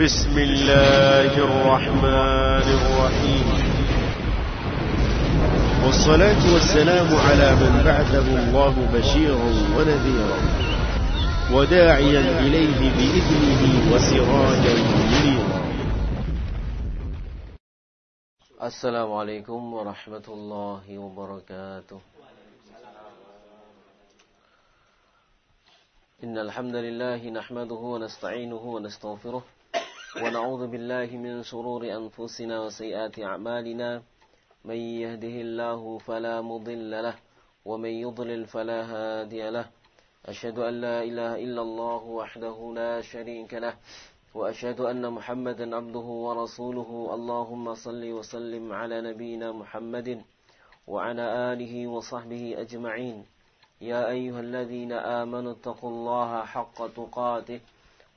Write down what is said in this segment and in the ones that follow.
بسم الله الرحمن الرحيم. والصلاة والسلام على من بعثه الله بشيرا ونذيرا وداعيا إليه بإذنه وسراجا منيرا. السلام عليكم ورحمة الله وبركاته. إن الحمد لله نحمده ونستعينه ونستغفره ونعوذ بالله من شرور أنفسنا وسيئات أعمالنا. من يهده الله فلا مضل له ومن يضلل فلا هادي له. أشهد أن لا إله إلا الله وحده لا شريك له وأشهد أن محمدا عبده ورسوله. اللهم صل وسلم على نبينا محمد وعلى آله وصحبه أجمعين. يا أيها الذين آمنوا اتقوا الله حق تقاته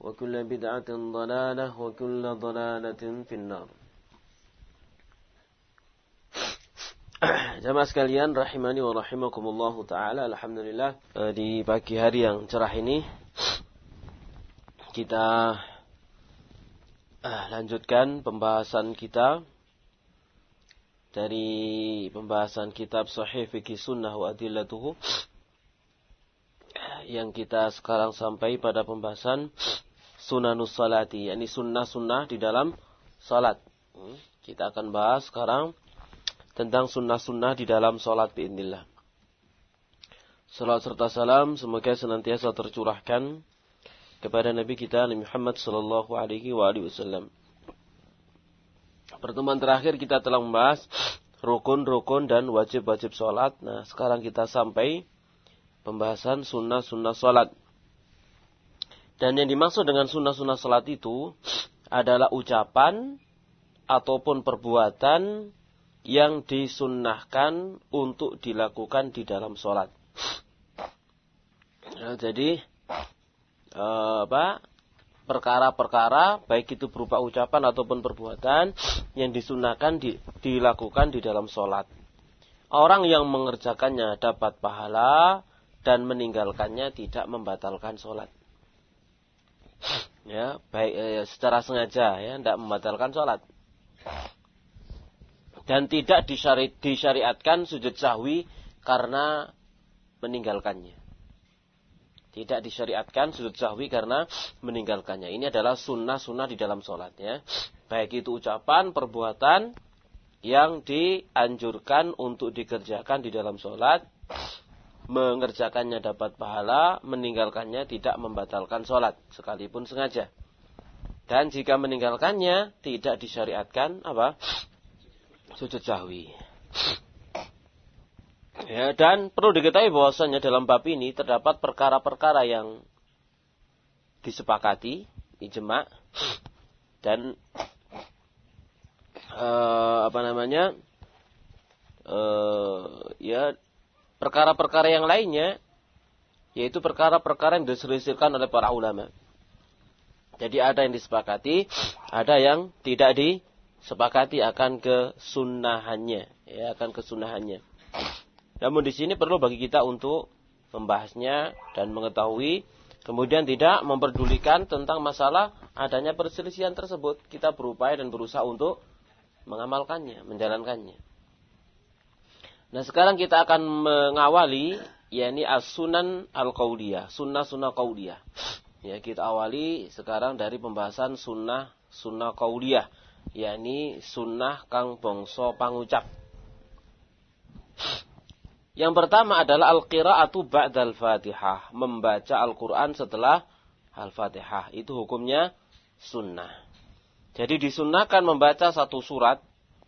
وكل بدعة ضلالة وكل ضلالة في النار Jamaah sekalian rahimani wa rahimakumullahu taala alhamdulillah di pagi hari yang cerah ini kita lanjutkan pembahasan kita dari pembahasan kitab Sahih Fikih Sunnah wa Adillatuhu yang kita sekarang sampai pada pembahasan sunanus salati, yakni sunnah-sunnah di dalam salat. Kita akan bahas sekarang tentang sunnah-sunnah di dalam salat biidnillah. Salat serta salam semoga senantiasa tercurahkan kepada Nabi kita Nabi Muhammad sallallahu alaihi wasallam. Pertemuan terakhir kita telah membahas rukun-rukun dan wajib-wajib salat. Nah, sekarang kita sampai pembahasan sunnah-sunnah salat. Dan yang dimaksud dengan sunnah-sunnah salat itu adalah ucapan ataupun perbuatan yang disunnahkan untuk dilakukan di dalam sholat. Nah, jadi eh, apa perkara-perkara baik itu berupa ucapan ataupun perbuatan yang disunnahkan di, dilakukan di dalam sholat. Orang yang mengerjakannya dapat pahala dan meninggalkannya tidak membatalkan sholat. Ya, baik eh, secara sengaja ya, tidak membatalkan sholat dan tidak disyari, disyariatkan sujud sahwi karena meninggalkannya. Tidak disyariatkan sujud sahwi karena meninggalkannya. Ini adalah sunnah-sunnah di dalam sholatnya. Baik itu ucapan, perbuatan yang dianjurkan untuk dikerjakan di dalam sholat. Mengerjakannya dapat pahala, meninggalkannya tidak membatalkan sholat. Sekalipun sengaja. Dan jika meninggalkannya tidak disyariatkan apa? sujud sahwi. Ya, dan perlu diketahui bahwasanya dalam bab ini terdapat perkara-perkara yang disepakati, ijma dan uh, apa namanya? Uh, ya perkara-perkara yang lainnya yaitu perkara-perkara yang diselisihkan oleh para ulama. Jadi ada yang disepakati, ada yang tidak di sepakati akan kesunahannya, ya akan kesunahannya. Namun di sini perlu bagi kita untuk membahasnya dan mengetahui, kemudian tidak memperdulikan tentang masalah adanya perselisihan tersebut. Kita berupaya dan berusaha untuk mengamalkannya, menjalankannya. Nah sekarang kita akan mengawali yakni as-sunan al-qauliyah, sunnah-sunnah qauliyah. Ya, kita awali sekarang dari pembahasan sunnah sunnah qauliyah yakni sunnah kang bongso pangucap. Yang pertama adalah al-qira'atu ba'dal Fatihah, membaca Al-Qur'an setelah Al-Fatihah. Itu hukumnya sunnah. Jadi disunnahkan membaca satu surat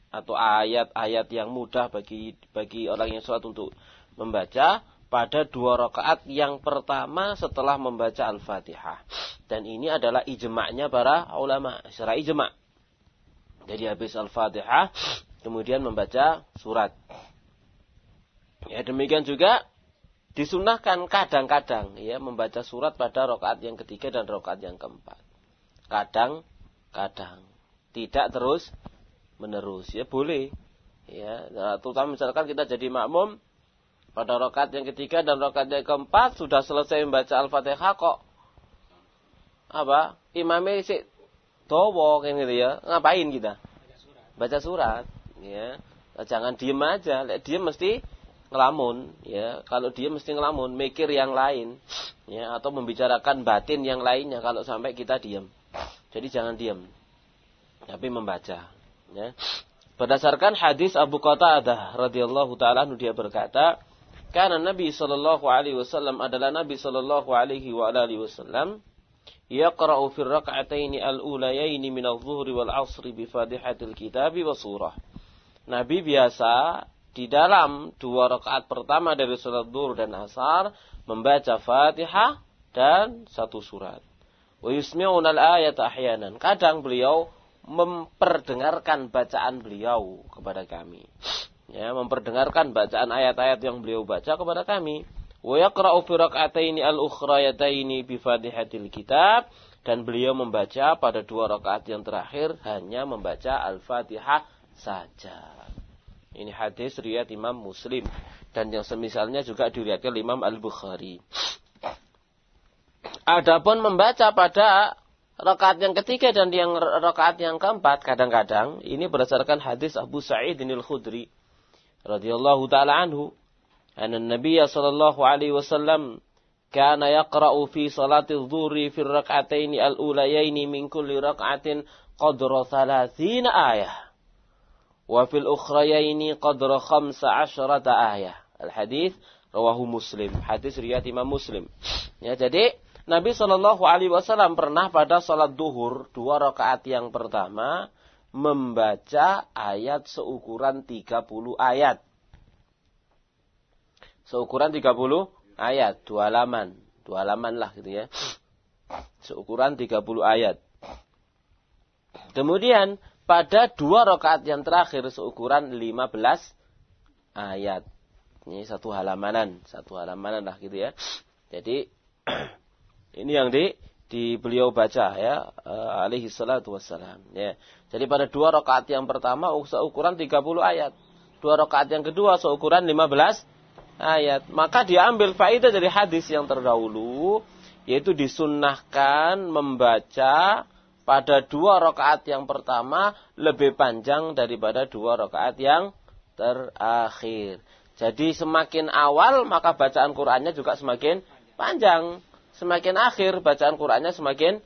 atau ayat-ayat yang mudah bagi bagi orang yang sholat untuk membaca pada dua rakaat yang pertama setelah membaca Al-Fatihah. Dan ini adalah ijma'nya para ulama, secara ijma'. Jadi habis Al-Fatihah kemudian membaca surat. Ya demikian juga disunahkan kadang-kadang ya membaca surat pada rokaat yang ketiga dan rokaat yang keempat. Kadang-kadang tidak terus menerus. Ya boleh. Ya nah, terutama misalkan kita jadi makmum pada rokaat yang ketiga dan rokaat yang keempat sudah selesai membaca al-fatihah kok. Apa? Imamnya sih towo kan gitu ya. Ngapain kita? Baca surat. Ya. Jangan diem aja. Diem mesti ngelamun ya. Kalau dia mesti ngelamun mikir yang lain ya atau membicarakan batin yang lainnya kalau sampai kita diam jadi jangan diam tapi membaca ya berdasarkan hadis Abu Qatadah radhiyallahu taala dia berkata karena Nabi sallallahu alaihi wasallam adalah Nabi sallallahu alaihi wasallam yaqra'u fi rak'atayn al-ulayayn min adh-dhuhri wal 'ashri bi Fatihatil Kitab wa surah Nabi biasa di dalam dua rakaat pertama dari sholat dur dan asar membaca Fatihah dan satu surat. Wa yusmi'una al-ayat ahyanan. Kadang beliau memperdengarkan bacaan beliau kepada kami. Ya, memperdengarkan bacaan ayat-ayat yang beliau baca kepada kami. Wa yaqra'u fi rak'ataini al-ukhrayataini bi Fatihatil Kitab dan beliau membaca pada dua rakaat yang terakhir hanya membaca Al-Fatihah saja. Ini hadis riwayat Imam Muslim dan yang semisalnya juga diriwayatkan Imam Al-Bukhari. Adapun membaca pada rakaat yang ketiga dan yang rakaat yang keempat kadang-kadang ini berdasarkan hadis Abu Sa'id Al-Khudri radhiyallahu taala anhu anna Nabi sallallahu alaihi wasallam kana yaqra'u fi salati adh-dhuhri fi ar-rak'atayn al-ulayayn min kulli rak'atin qadra 30 ayah wa fil ukhrayaini qadra khamsa asyrata ayah. Al-hadis rawahu Muslim. Hadis riwayat Imam Muslim. Ya, jadi Nabi Shallallahu alaihi wasallam pernah pada salat duhur dua rakaat yang pertama membaca ayat seukuran 30 ayat. Seukuran 30 ayat, dua halaman. Dua halaman lah gitu ya. Seukuran 30 ayat. Kemudian pada dua rakaat yang terakhir seukuran 15 ayat. Ini satu halamanan, satu halamanan lah gitu ya. Jadi ini yang di di beliau baca ya uh, alaihi salatu wassalam ya. Jadi pada dua rakaat yang pertama seukuran 30 ayat. Dua rakaat yang kedua seukuran 15 ayat. Maka diambil faedah dari hadis yang terdahulu yaitu disunnahkan membaca pada dua rakaat yang pertama lebih panjang daripada dua rakaat yang terakhir. Jadi semakin awal maka bacaan Qur'annya juga semakin panjang. Semakin akhir bacaan Qur'annya semakin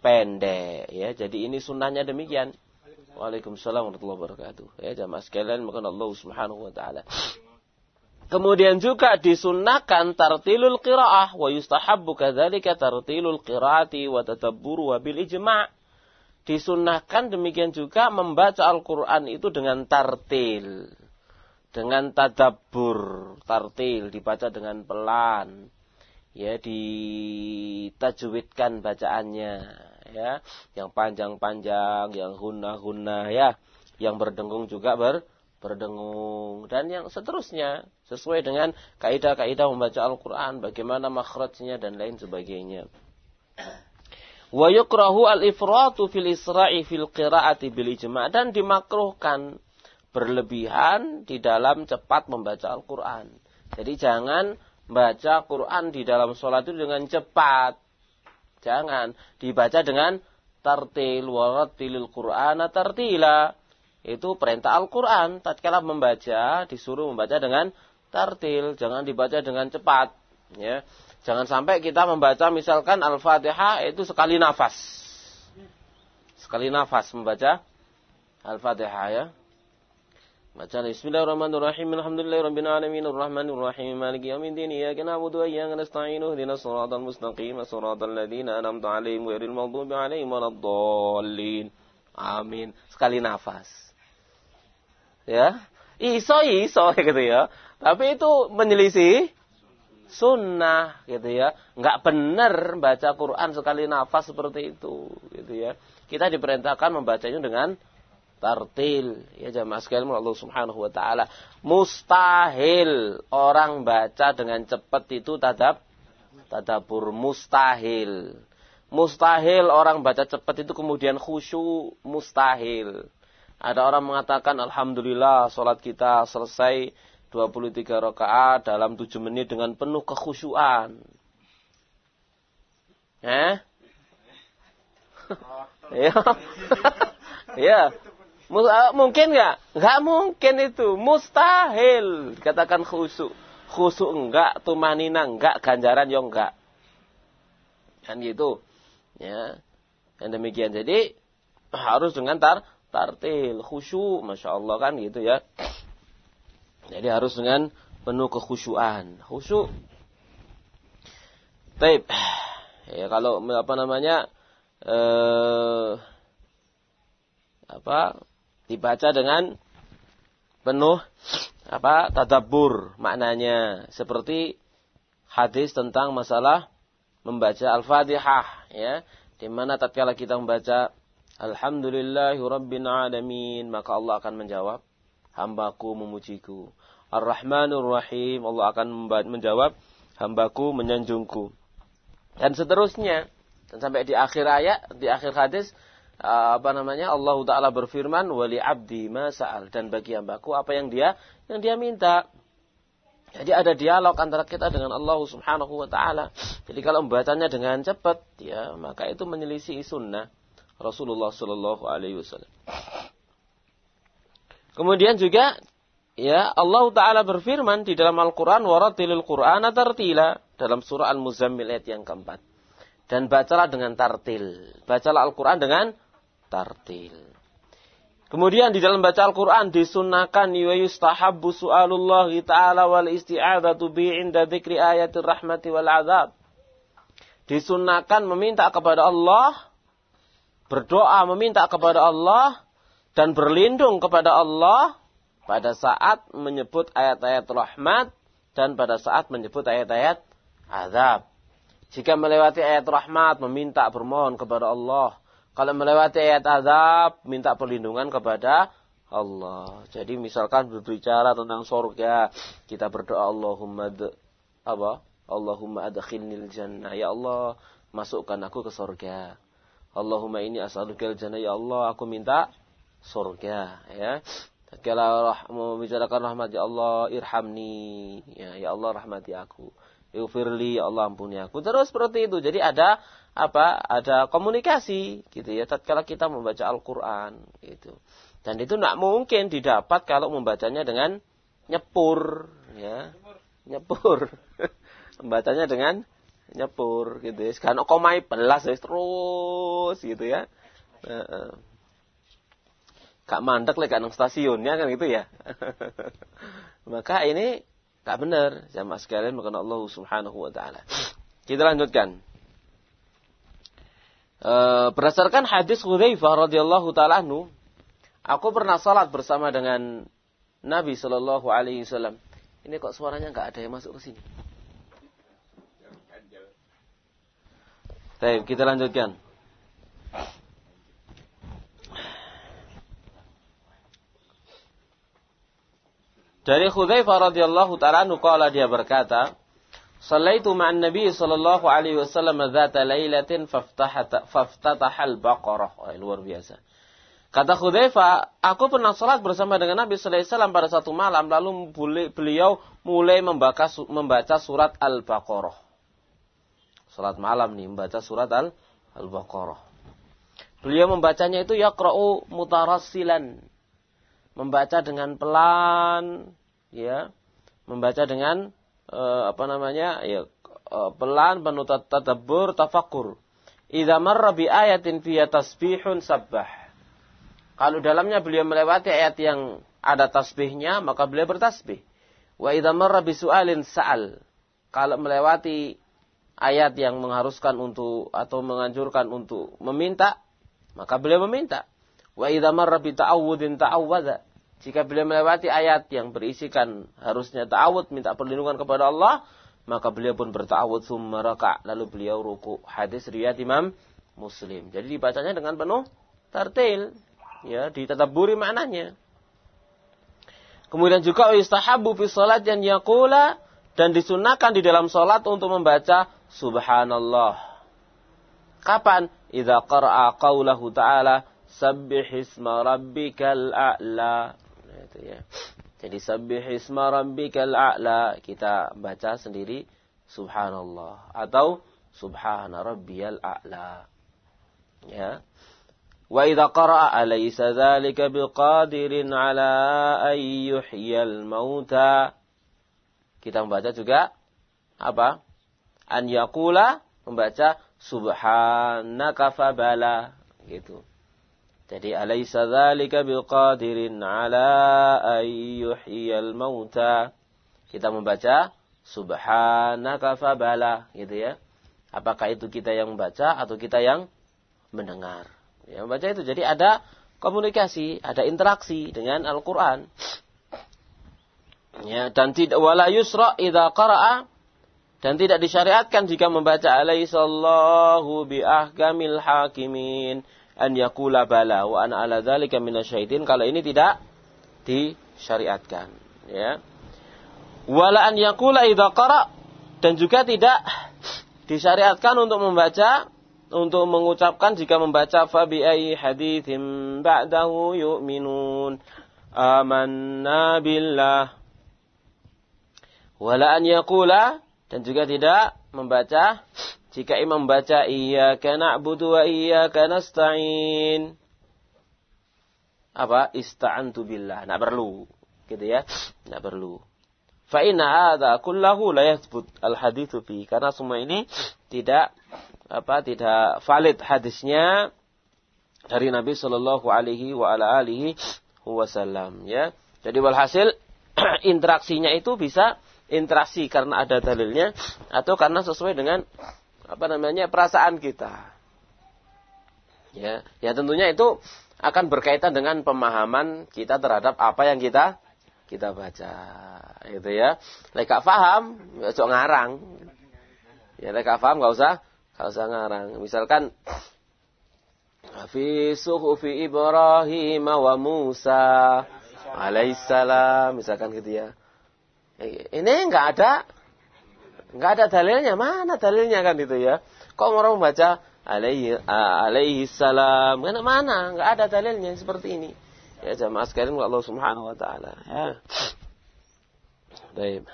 pendek. Ya, jadi ini sunnahnya demikian. Waalaikumsalam warahmatullahi wabarakatuh. Ya, jamaah sekalian, maka Allah Subhanahu wa taala. Kemudian juga disunnahkan tartilul qiraah wa yustahabbu kadzalika tartilul qiraati wa tatabburu wa bil ijma' disunnahkan demikian juga membaca Al-Quran itu dengan tartil. Dengan tadabur, tartil, dibaca dengan pelan. Ya, ditajwidkan bacaannya. Ya, yang panjang-panjang, yang huna-huna, ya. Yang berdengung juga ber, berdengung. Dan yang seterusnya, sesuai dengan kaidah-kaidah membaca Al-Quran, bagaimana makhrajnya dan lain sebagainya. Wa yukrahu al-ifratu fil isra'i fil qira'ati bil ijma' dan dimakruhkan berlebihan di dalam cepat membaca Al-Qur'an. Jadi jangan baca Quran di dalam sholat itu dengan cepat. Jangan dibaca dengan tartil warattilil Qur'ana tartila. Itu perintah Al-Qur'an. Tatkala membaca disuruh membaca dengan tartil, jangan dibaca dengan cepat, ya. Jangan sampai kita membaca misalkan Al-Fatihah itu sekali nafas. Sekali nafas membaca Al-Fatihah ya. Baca Bismillahirrahmanirrahim. Alhamdulillahirabbil alamin arrahmanir rahim maliki yaumiddin iyyaka na'budu wa iyyaka nasta'in ihdinas siratal mustaqim siratal ladzina an'amta 'alaihim ghairil maghdubi 'alaihim waladdallin. Amin. Sekali nafas. Ya. Iso iso gitu ya. Tapi itu menyelisih sunnah gitu ya. Enggak benar baca Quran sekali nafas seperti itu gitu ya. Kita diperintahkan membacanya dengan tartil ya jamaah sekalian Allah Subhanahu wa taala. Mustahil orang baca dengan cepat itu tadab tadabur mustahil. Mustahil orang baca cepat itu kemudian khusyuk, mustahil. Ada orang mengatakan alhamdulillah salat kita selesai 23 rakaat dalam 7 menit dengan penuh kekhusyuan. Eh? ya. ya. Mungkin nggak? Nggak mungkin itu. Mustahil. Katakan khusyuk. Khusyuk enggak, tumanina enggak, ganjaran yang enggak. Kan gitu. Ya. Dan demikian. Jadi harus dengan tar tartil, khusyuk, masya Allah kan gitu ya. Jadi harus dengan penuh kekhusyuan. Khusyuk. Taib. Ya kalau apa namanya eh apa dibaca dengan penuh apa tadabbur maknanya seperti hadis tentang masalah membaca Al-Fatihah ya di mana tatkala kita membaca Alhamdulillahi Rabbil Alamin maka Allah akan menjawab hambaku memujiku. Ar-Rahmanur Rahim, Allah akan menjawab, hambaku menyanjungku. Dan seterusnya. Dan sampai di akhir ayat, di akhir hadis, apa namanya Allah Taala berfirman wali abdi masal dan bagi hambaku apa yang dia yang dia minta. Jadi ada dialog antara kita dengan Allah Subhanahu wa taala. Jadi kalau membacanya dengan cepat ya maka itu menyelisih sunnah Rasulullah sallallahu alaihi wasallam. Kemudian juga ya Allah taala berfirman di dalam Al-Qur'an waratilil Qur'ana tartila dalam surah Al-Muzammil ayat yang keempat. Dan bacalah dengan tartil. Bacalah Al-Qur'an dengan tartil. Kemudian di dalam baca Al-Qur'an disunahkan wa yustahabbu su'alullah taala wal isti'adzatu bi inda dzikri ayatir rahmati wal azab. Disunahkan meminta kepada Allah berdoa meminta kepada Allah dan berlindung kepada Allah pada saat menyebut ayat-ayat rahmat dan pada saat menyebut ayat-ayat azab. Jika melewati ayat rahmat meminta bermohon kepada Allah. Kalau melewati ayat azab minta perlindungan kepada Allah. Jadi misalkan berbicara tentang surga, kita berdoa Allahumma apa? Allahumma adkhilnil jannah. Ya Allah, masukkan aku ke surga. Allahumma ini as'alukal jannah. Ya Allah, aku minta surga ya kalau rah, membicarakan rahmat ya Allah irhamni ya ya Allah rahmati aku Ighfirli ya Allah ampuni aku terus seperti itu jadi ada apa ada komunikasi gitu ya. Tatkala kita membaca Al-Qur'an gitu. Dan itu tidak mungkin didapat kalau membacanya dengan nyepur ya. Nyepur. Membacanya dengan nyepur gitu ya. Sekarang komai belas terus gitu ya. Kak mandek lek nang stasiunnya kan gitu ya. Maka ini tak benar jamaah sekalian mengenai Allah Subhanahu wa taala. Kita lanjutkan. E, berdasarkan hadis Hudzaifah radhiyallahu taala anhu, aku pernah salat bersama dengan Nabi sallallahu alaihi wasallam. Ini kok suaranya nggak ada yang masuk ke sini. Baik, kita lanjutkan. Dari Hudzaifah radhiyallahu taala qala dia berkata, "Shallaitu ma'an Nabi sallallahu alaihi wasallam dzata lailatin faftatahal Baqarah." Oh, luar biasa. Kata Hudzaifah, aku pernah salat bersama dengan Nabi sallallahu alaihi wasallam pada satu malam lalu beliau mulai membaca membaca surat Al-Baqarah. Salat malam nih membaca surat Al-Baqarah. Beliau membacanya itu yaqra'u mutarassilan membaca dengan pelan, ya, membaca dengan uh, apa namanya, ya, uh, pelan, penuh tadabbur, tafakur. Idza marra bi ayatin fiya tasbihun sabbah. Kalau dalamnya beliau melewati ayat yang ada tasbihnya, maka beliau bertasbih. Wa idza marra bisu'alin sa'al. Kalau melewati ayat yang mengharuskan untuk atau menganjurkan untuk meminta, maka beliau meminta. Wa idza marra bi ta'awudin ta'awwadha. Jika beliau melewati ayat yang berisikan harusnya ta'awud, minta perlindungan kepada Allah, maka beliau pun berta'awud summa raka' lalu beliau ruku. Hadis riwayat Imam Muslim. Jadi dibacanya dengan penuh tartil, ya, ditetapburi maknanya. Kemudian juga istahabu fi salat yang yaqula dan disunahkan di dalam salat untuk membaca subhanallah. Kapan? Idza qara'a qaulahu ta'ala sabbih isma rabbikal a'la. Itu ya. Jadi sabbih isma rabbikal a'la kita baca sendiri subhanallah atau subhana rabbiyal a'la. Ya. Wa idza qara'a alaysa dzalika biqadirin ala an yuhyiyal mauta. Kita membaca juga apa? An yaqula membaca subhanaka fabala gitu. Jadi alaysa dzalika biqadirin ala an yuhyiyal mauta. Kita membaca subhanaka fabala gitu ya. Apakah itu kita yang membaca atau kita yang mendengar? Ya, membaca itu. Jadi ada komunikasi, ada interaksi dengan Al-Quran. Ya, dan tidak wala yusra idza qara'a dan tidak disyariatkan jika membaca alaihissallahu bi ahkamil hakimin an yakula bala wa ana ala dzalika minasyaitin kalau ini tidak disyariatkan ya. Wala an yakula idza qara dan juga tidak disyariatkan untuk membaca untuk mengucapkan jika membaca fabi ayyi haditsin ba'dahu yu'minun. Amanna billah. Wala an yaqula dan juga tidak membaca jika imam membaca iyyaka na'budu wa iyyaka nasta'in. Apa? Ista'antu billah. Enggak perlu. Gitu ya. Enggak perlu. Fa inna hadza kullahu la yathbut al haditsu fi. Karena semua ini tidak apa tidak valid hadisnya dari Nabi Shallallahu Alaihi wa ala alihi wasallam ya. Jadi walhasil interaksinya itu bisa interaksi karena ada dalilnya atau karena sesuai dengan apa namanya perasaan kita. Ya, ya tentunya itu akan berkaitan dengan pemahaman kita terhadap apa yang kita kita baca. Itu ya. Lek faham, ya ngarang. Ya lek faham nggak usah kalau usah ngarang. Misalkan fi suhufi Ibrahim wa Musa alaihissalam misalkan gitu ya. Ini enggak ada enggak ada dalilnya. Mana dalilnya kan itu ya? Kok orang membaca alaihi alaihi salam? Mana mana? Enggak ada dalilnya seperti ini. Ya jamaah sekalian Allah Subhanahu wa taala ya. Baik.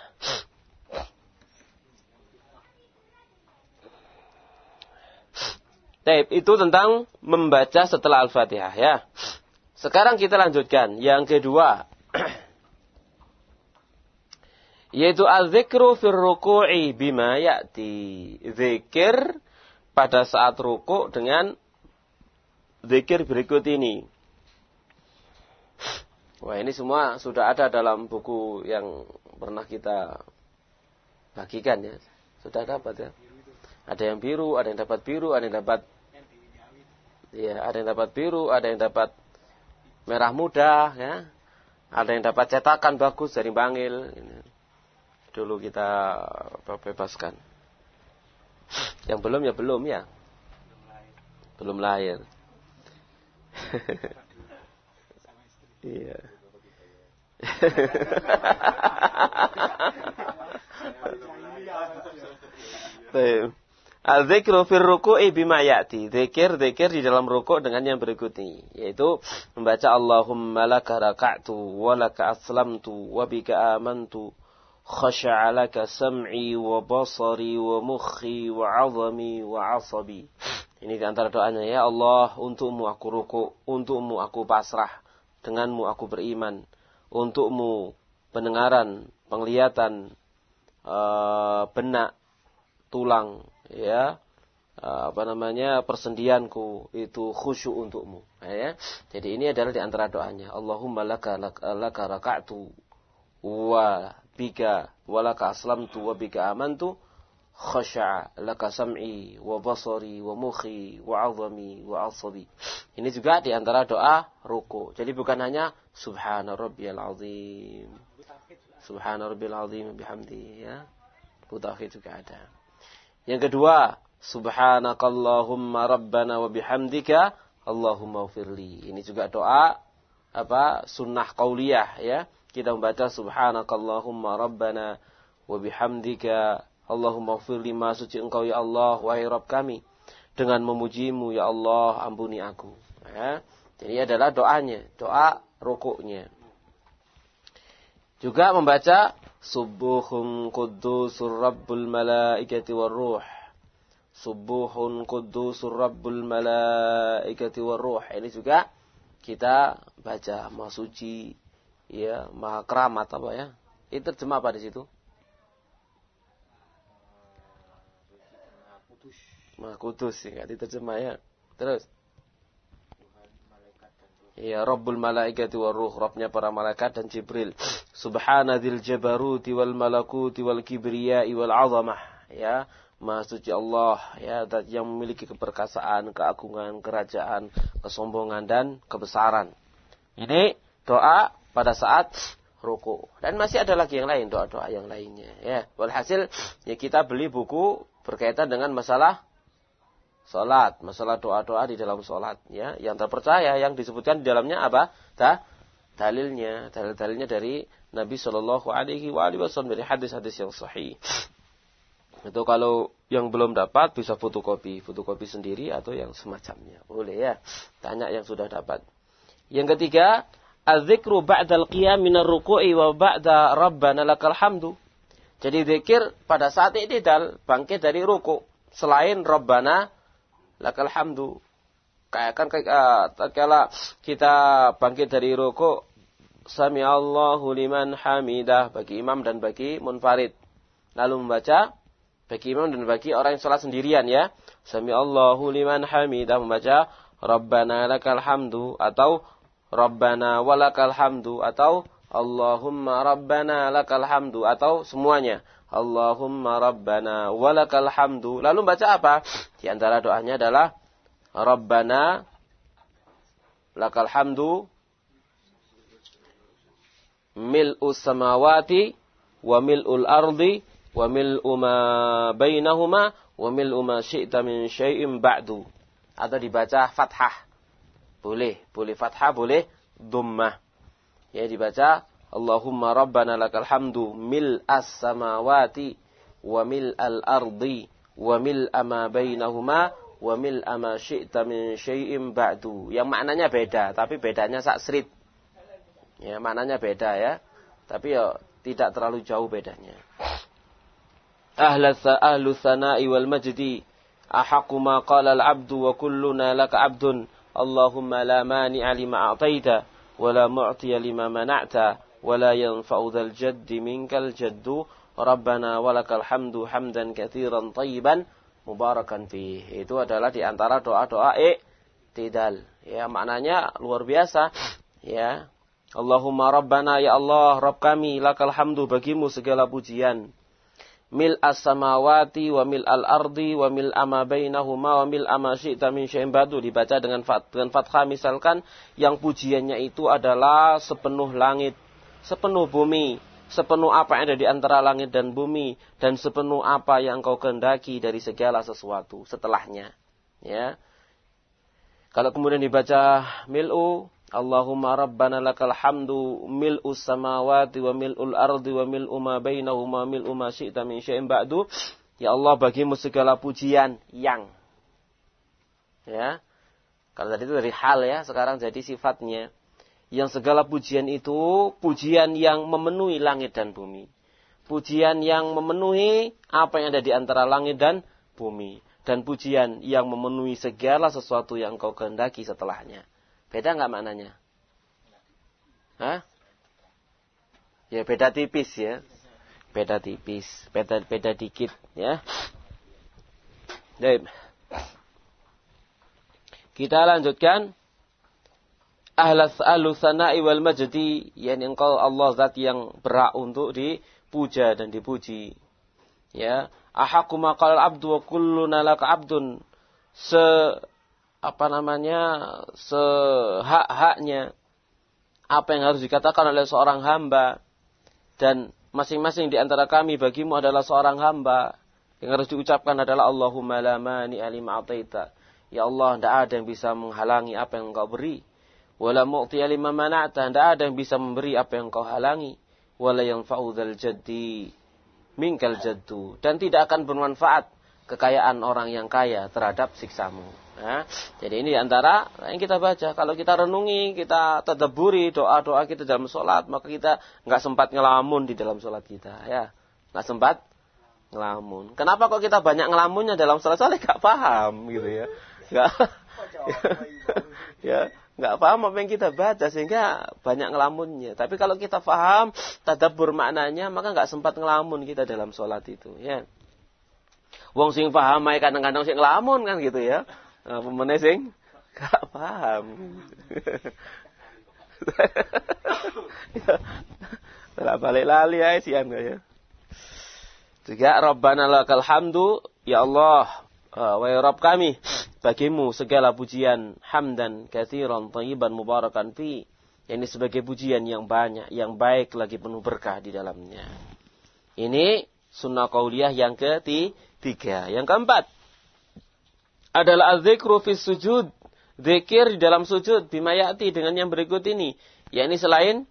Taib itu tentang membaca setelah Al-Fatihah ya. Sekarang kita lanjutkan yang kedua. Yaitu al-zikru fir ruku'i bima ya'ti. Zikir pada saat ruku dengan zikir berikut ini. Wah ini semua sudah ada dalam buku yang pernah kita bagikan ya. Sudah dapat ya. Ada yang biru, ada yang dapat biru, ada yang dapat ya, ada yang dapat biru, ada yang dapat merah muda, ya. Ada yang dapat cetakan bagus dari Bangil. Dulu kita bebaskan. Yang belum ya belum ya. Belum lahir. Iya. Al-zikru fir ruku'i bima ya'ti. Zikir, zikir di dalam rukuk dengan yang berikut ini. Yaitu membaca Allahumma laka raka'tu wa laka aslamtu wa bika amantu basari wa mukhi wa azami wa asabi. Ini di antara doanya. Ya Allah, untukmu aku ruku, untukmu aku pasrah, denganmu aku beriman, untukmu pendengaran, penglihatan, uh, benak, tulang, ya apa namanya persendianku itu khusyuk untukmu ya jadi ini adalah di antara doanya Allahumma laka laka raka'tu wa bika wa laka aslamtu wa bika amantu khasha'a laka sam'i wa basari wa mukhi wa 'azami wa 'asabi. Ini juga di antara doa ruku. Jadi bukan hanya subhana rabbiyal azim. Subhana rabbiyal azim bihamdi ya. Tauhid juga ada. Yang kedua Subhanakallahumma rabbana wa bihamdika Allahumma ufirli. Ini juga doa apa sunnah qauliyah ya. Kita membaca subhanakallahumma rabbana wa bihamdika Allahumma ufirli ma suci engkau ya Allah wahai Rabb kami. Dengan memujimu ya Allah ampuni aku. Ya. Jadi adalah doanya, doa rukuknya. Juga membaca Subuhun Quddusur Rabbul Malaikati Warruh Subuhun Qudusur Rabbul Malaikati Warruh. Ini juga kita baca Maha Suci, ya, Maha Keramat apa ya? Itu terjemah apa di situ? Maha Kudus, ya, diterjemah ya. Terus. Ya Rabbul Malaikati Warruh, Rabbnya para malaikat dan Jibril. Subhanadzil Jabaruti wal Malakuti wal Kibriyai wal Azamah. Ya, Maha suci Allah ya yang memiliki keperkasaan, keagungan, kerajaan, kesombongan dan kebesaran. Ini doa pada saat ruku. Dan masih ada lagi yang lain doa-doa yang lainnya ya. Walhasil ya kita beli buku berkaitan dengan masalah salat, masalah doa-doa di dalam salat ya. Yang terpercaya yang disebutkan di dalamnya apa? Dah dalilnya, dalil-dalilnya dari Nabi Shallallahu alaihi wasallam dari hadis-hadis yang sahih. Itu kalau yang belum dapat bisa fotokopi, fotokopi sendiri atau yang semacamnya. Boleh ya. Tanya yang sudah dapat. Yang ketiga, az-zikru ba'dal qiyam minar ruku'i wa ba'da rabbana lakal hamdu. Jadi zikir pada saat dal bangkit dari ruku selain rabbana lakal hamdu. Kayak kan kayak kala kita bangkit dari ruku sami Allahu liman hamidah bagi imam dan bagi munfarid. Lalu membaca bagi imam dan bagi orang yang sholat sendirian ya. Sami Allahu liman hamidah membaca Rabbana lakal hamdu atau Rabbana walakal hamdu atau Allahumma Rabbana lakal hamdu atau semuanya. Allahumma Rabbana walakal hamdu. Lalu baca apa? Di antara doanya adalah Rabbana lakal hamdu mil'us samawati wa mil'ul ardi wa mil'u ma bainahuma wa mil'u ma syi'ta min syai'in ba'du. Atau dibaca fathah. Boleh, boleh fathah, boleh dhammah. Ya dibaca Allahumma rabbana lakal hamdu mil as samawati wa mil al ardi wa mil ma bainahuma wa mil ma syi'ta min syai'in ba'du. Yang maknanya beda, tapi bedanya sak srit. Ya, maknanya beda ya. Tapi ya tidak terlalu jauh bedanya ahla ahlu sana'i wal majdi ahaqqu ma qala al 'abdu wa kulluna laka 'abdun Allahumma la mani'a lima a'taita wa la mu'tiya lima mana'ta wa la yanfa'u dzal jaddi minkal jaddu Rabbana walakal hamdu hamdan katsiran tayyiban mubarakan fi. Itu adalah di antara doa-doa e tidal. Ya, maknanya luar biasa. Ya. Allahumma Rabbana ya Allah, Rabb kami, lakal hamdu bagimu segala pujian mil as-samawati wa mil al-ardi wa mil ama bainahuma wa mil ama syi'ta min syai'in badu dibaca dengan fat dengan fathah misalkan yang pujiannya itu adalah sepenuh langit, sepenuh bumi, sepenuh apa yang ada di antara langit dan bumi dan sepenuh apa yang kau kehendaki dari segala sesuatu setelahnya. Ya. Kalau kemudian dibaca mil'u Allahumma rabbana lakal hamdu mil'u samawati wa mil'ul ardi wa mil'u ma bainahuma mil'u ma syi'ta min syai'in ba'du. Ya Allah bagimu segala pujian yang. Ya. Kalau tadi itu dari hal ya, sekarang jadi sifatnya. Yang segala pujian itu pujian yang memenuhi langit dan bumi. Pujian yang memenuhi apa yang ada di antara langit dan bumi. Dan pujian yang memenuhi segala sesuatu yang kau kehendaki setelahnya. Beda nggak maknanya? Hah? Ya beda tipis ya. Beda tipis, beda beda dikit ya. Baik. Kita lanjutkan. Ahlas alusana'i wal majdi. Yani engkau Allah zat yang berhak untuk dipuja dan dipuji. Ya. Ahaku maqal abdu wa kulluna laka abdun. Se apa namanya sehak-haknya apa yang harus dikatakan oleh seorang hamba dan masing-masing di antara kami bagimu adalah seorang hamba yang harus diucapkan adalah Allahumma la mani alim ataita. Ya Allah tidak ada yang bisa menghalangi apa yang engkau beri. Wala mu'ti lima mana'ta tidak ada yang bisa memberi apa yang engkau halangi. Wala yang fa'udhal jaddi minkal jaddu. Dan tidak akan bermanfaat kekayaan orang yang kaya terhadap siksamu Ya. Jadi ini antara yang kita baca. Kalau kita renungi, kita tadaburi doa-doa kita dalam sholat, maka kita nggak sempat ngelamun di dalam sholat kita. Ya, nggak sempat ngelamun. Kenapa kok kita banyak ngelamunnya dalam sholat? Soalnya nggak paham gitu ya. Nggak, ya, nggak paham apa yang kita baca sehingga banyak ngelamunnya. Tapi kalau kita paham tadabur maknanya, maka nggak sempat ngelamun kita dalam sholat itu. Ya. Wong sing paham, kadang-kadang sing ngelamun kan gitu ya. Apa meneh sing gak paham. Telah balik lali ya sian ya. Juga Rabbana lakal hamdu ya Allah uh, wahai Rabb kami bagimu segala pujian hamdan katsiran thayyiban mubarakan fi ini sebagai pujian yang banyak yang baik lagi penuh berkah di dalamnya. Ini sunnah kauliyah yang ketiga. Yang keempat, adalah azikru fi sujud. Zikir di dalam sujud bimayati dengan yang berikut ini. yakni selain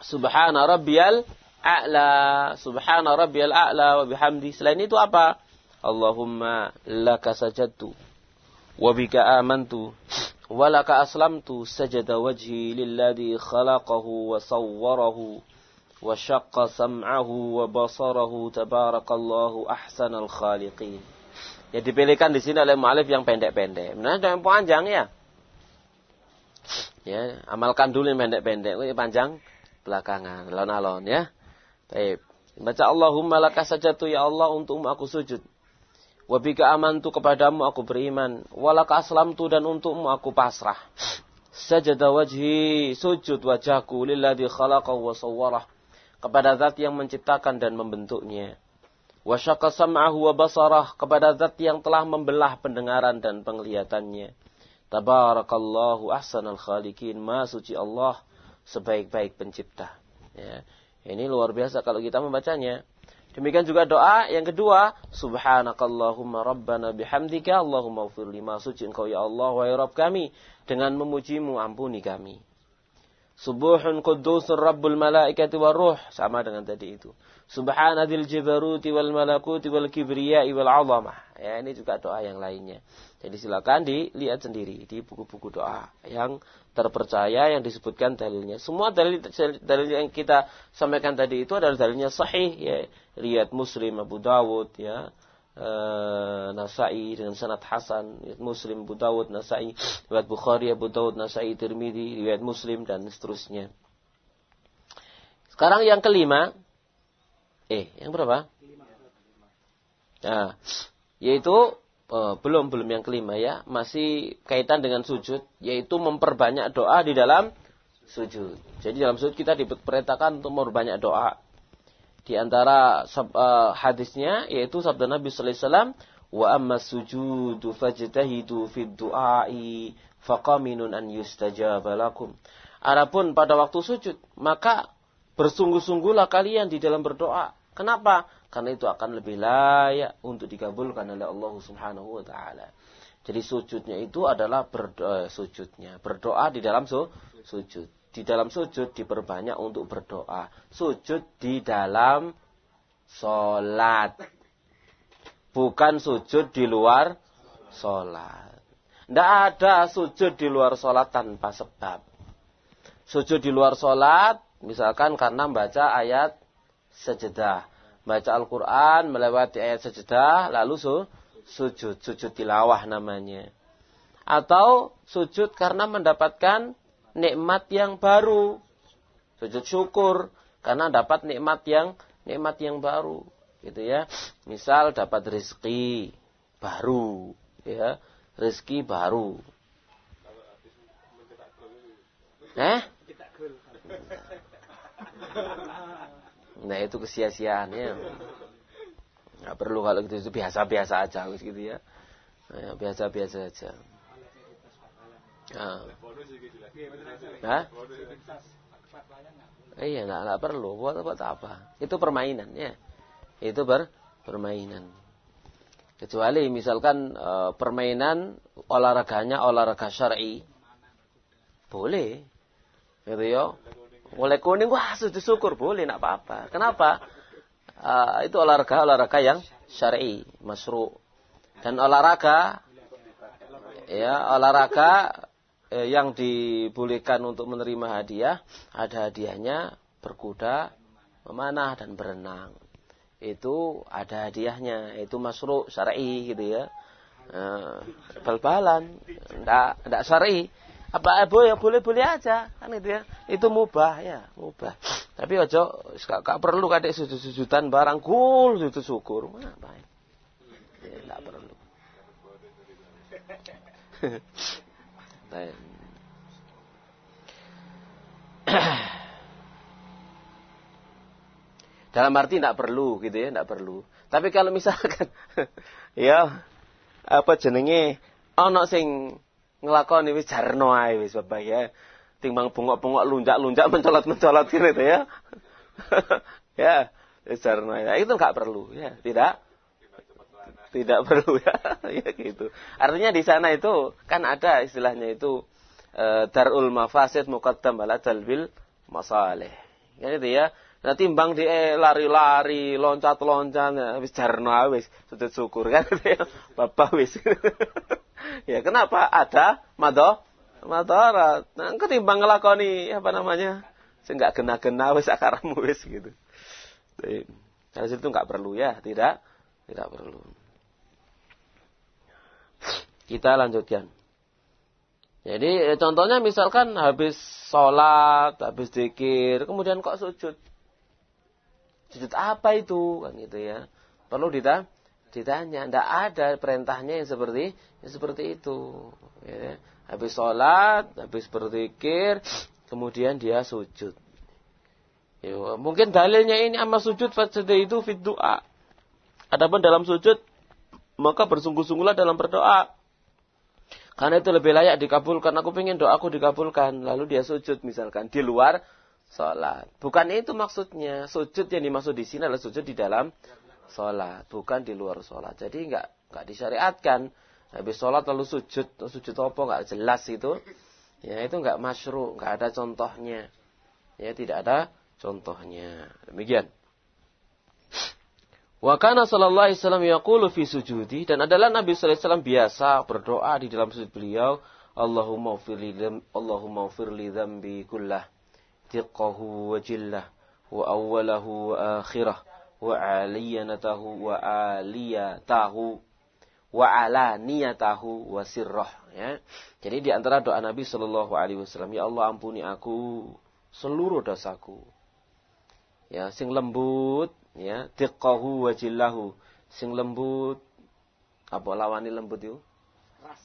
subhana rabbiyal a'la, subhana rabbiyal a'la wa bihamdi. Selain itu apa? Allahumma laka sajadtu wa bika amantu wa laka aslamtu sajada wajhi lilladhi khalaqahu wa sawwarahu wa syaqqa sam'ahu wa basarahu tabarakallahu ahsanal khaliqin. Ya dipilihkan di sini oleh mu'alif yang pendek-pendek. Nah, yang panjang ya. Ya, amalkan dulu yang pendek-pendek, yang panjang belakangan, alon-alon ya. Baik. Baca Allahumma laka sajatu ya Allah untukmu aku sujud. Wabika amantu kepadamu aku beriman. Walaka aslamtu dan untukmu aku pasrah. Sajada wajhi sujud wajahku lilladhi khalaqahu wa sawwarah. Kepada zat yang menciptakan dan membentuknya wa sam'ahu wa basarah kepada zat yang telah membelah pendengaran dan penglihatannya. Tabarakallahu ahsanal khaliqin. Ma suci Allah sebaik-baik pencipta. Ya. Ini luar biasa kalau kita membacanya. Demikian juga doa yang kedua, Subhanakallahumma rabbana bihamdika Allahumma ufir lima suci engkau ya Allah wa ya Rabb kami dengan memujimu ampuni kami. Subuhun qudusun rabbul malaikati wa ruh sama dengan tadi itu. Subhanadil jibaruti wal malakuti wal kibriya wal azamah. Ya, ini juga doa yang lainnya. Jadi silakan dilihat sendiri di buku-buku doa yang terpercaya yang disebutkan dalilnya. Semua dalil dalil yang kita sampaikan tadi itu adalah dalilnya sahih ya. Lihat Muslim Abu Dawud ya. E, Nasai dengan sanad hasan, lihat Muslim Abu Dawud Nasai, lihat Bukhari Abu Dawud Nasai Tirmidzi, lihat Muslim dan seterusnya. Sekarang yang kelima, Eh, yang berapa? Nah, yaitu uh, belum belum yang kelima ya, masih kaitan dengan sujud, yaitu memperbanyak doa di dalam sujud. Jadi dalam sujud kita diperintahkan untuk memperbanyak doa. Di antara uh, hadisnya yaitu sabda Nabi sallallahu alaihi wasallam, "Wa amma sujudu fajtahidu fid du'ai faqaminun an yustajaba lakum." Adapun pada waktu sujud, maka bersungguh-sungguhlah kalian di dalam berdoa Kenapa? Karena itu akan lebih layak untuk dikabulkan oleh Allah Subhanahu wa taala. Jadi sujudnya itu adalah berdoa, eh, sujudnya, berdoa di dalam su, sujud. Di dalam sujud diperbanyak untuk berdoa. Sujud di dalam sholat. Bukan sujud di luar sholat. Tidak ada sujud di luar sholat tanpa sebab. Sujud di luar sholat, misalkan karena baca ayat sejedah. Baca Al-Quran, melewati ayat sejedah, lalu su, sujud. Sujud tilawah namanya. Atau sujud karena mendapatkan nikmat yang baru. Sujud syukur karena dapat nikmat yang nikmat yang baru, gitu ya. Misal dapat rezeki baru, ya. rezeki baru. Eh? Nah itu kesia-siaannya. Nggak perlu kalau gitu itu biasa-biasa aja gitu ya. Nah, biasa-biasa aja. Nah. Hah? Iya, nggak nggak perlu. Buat buat apa? Itu permainan ya. Itu ber permainan. Kecuali misalkan e, permainan olahraganya olahraga syar'i. Boleh. Gitu ya. Mulai kuning wah sudah syukur boleh nak apa-apa. Kenapa? Uh, itu olahraga olahraga yang syar'i, masru. Dan olahraga ya olahraga eh, yang dibolehkan untuk menerima hadiah, ada hadiahnya berkuda, memanah dan berenang. Itu ada hadiahnya, itu masru syar'i gitu ya. Uh, bal-balan, enggak syar'i apa ebo ya boleh boleh aja. Kan itu ya. Itu mubah ya mubah. Tapi ojo gak, perlu kadek sujud sujudan barang kul itu syukur. Mana baik ya tidak perlu. Dalam arti tidak perlu gitu ya tidak perlu. Tapi kalau misalkan ya apa jenenge ono sing ngelakoni wis jarno ae wis bapak ya. Timbang bungok-bungok lunjak-lunjak mencolot-mencolot gitu ya. ya, jarno ae. Itu enggak perlu ya, tidak tidak perlu ya, ya gitu. Artinya di sana itu kan ada istilahnya itu e, darul mafasid muqaddam ala jalbil masalih. Ya itu ya. Nah timbang di eh, lari-lari, loncat-loncat, ya, wis jarno wis sujud syukur kan. Bapak wis. ya kenapa? Ada mado madarat. Nah, ketimbang ngelakoni apa namanya? Nggak gena-gena wis akaramu wis gitu. Dari situ nggak perlu ya, tidak tidak perlu. Kita lanjutkan. Jadi ya, contohnya misalkan habis sholat, habis dikir, kemudian kok sujud. Sujud apa itu? Kan gitu ya. Perlu ditanya ditanya, tidak ada perintahnya yang seperti yang seperti itu. Ya. Habis sholat, habis berzikir, kemudian dia sujud. Ya, mungkin dalilnya ini ama sujud fasada itu fit doa. Adapun dalam sujud, maka bersungguh-sungguhlah dalam berdoa. Karena itu lebih layak dikabulkan. Aku ingin doaku dikabulkan. Lalu dia sujud misalkan di luar sholat. Bukan itu maksudnya. Sujud yang dimaksud di sini adalah sujud di dalam sholat, bukan di luar sholat. Jadi nggak nggak disyariatkan. Habis sholat lalu sujud, sujud apa nggak jelas itu. Ya itu nggak masyru, nggak ada contohnya. Ya tidak ada contohnya. Demikian. Wa kana sallallahu alaihi wasallam yaqulu fi sujudi dan adalah Nabi sallallahu alaihi wasallam biasa berdoa di dalam sujud beliau, Allahumma firli Allahumma firli dzambi kullah, wa aliyanatahu wa aliyatahu wa alaniyatahu wa sirrah ya. Jadi di antara doa Nabi Shallallahu alaihi wasallam, ya Allah ampuni aku seluruh dosaku. Ya, sing lembut ya, diqqahu wa jillahu. Sing lembut apa lawani lembut itu? Ras.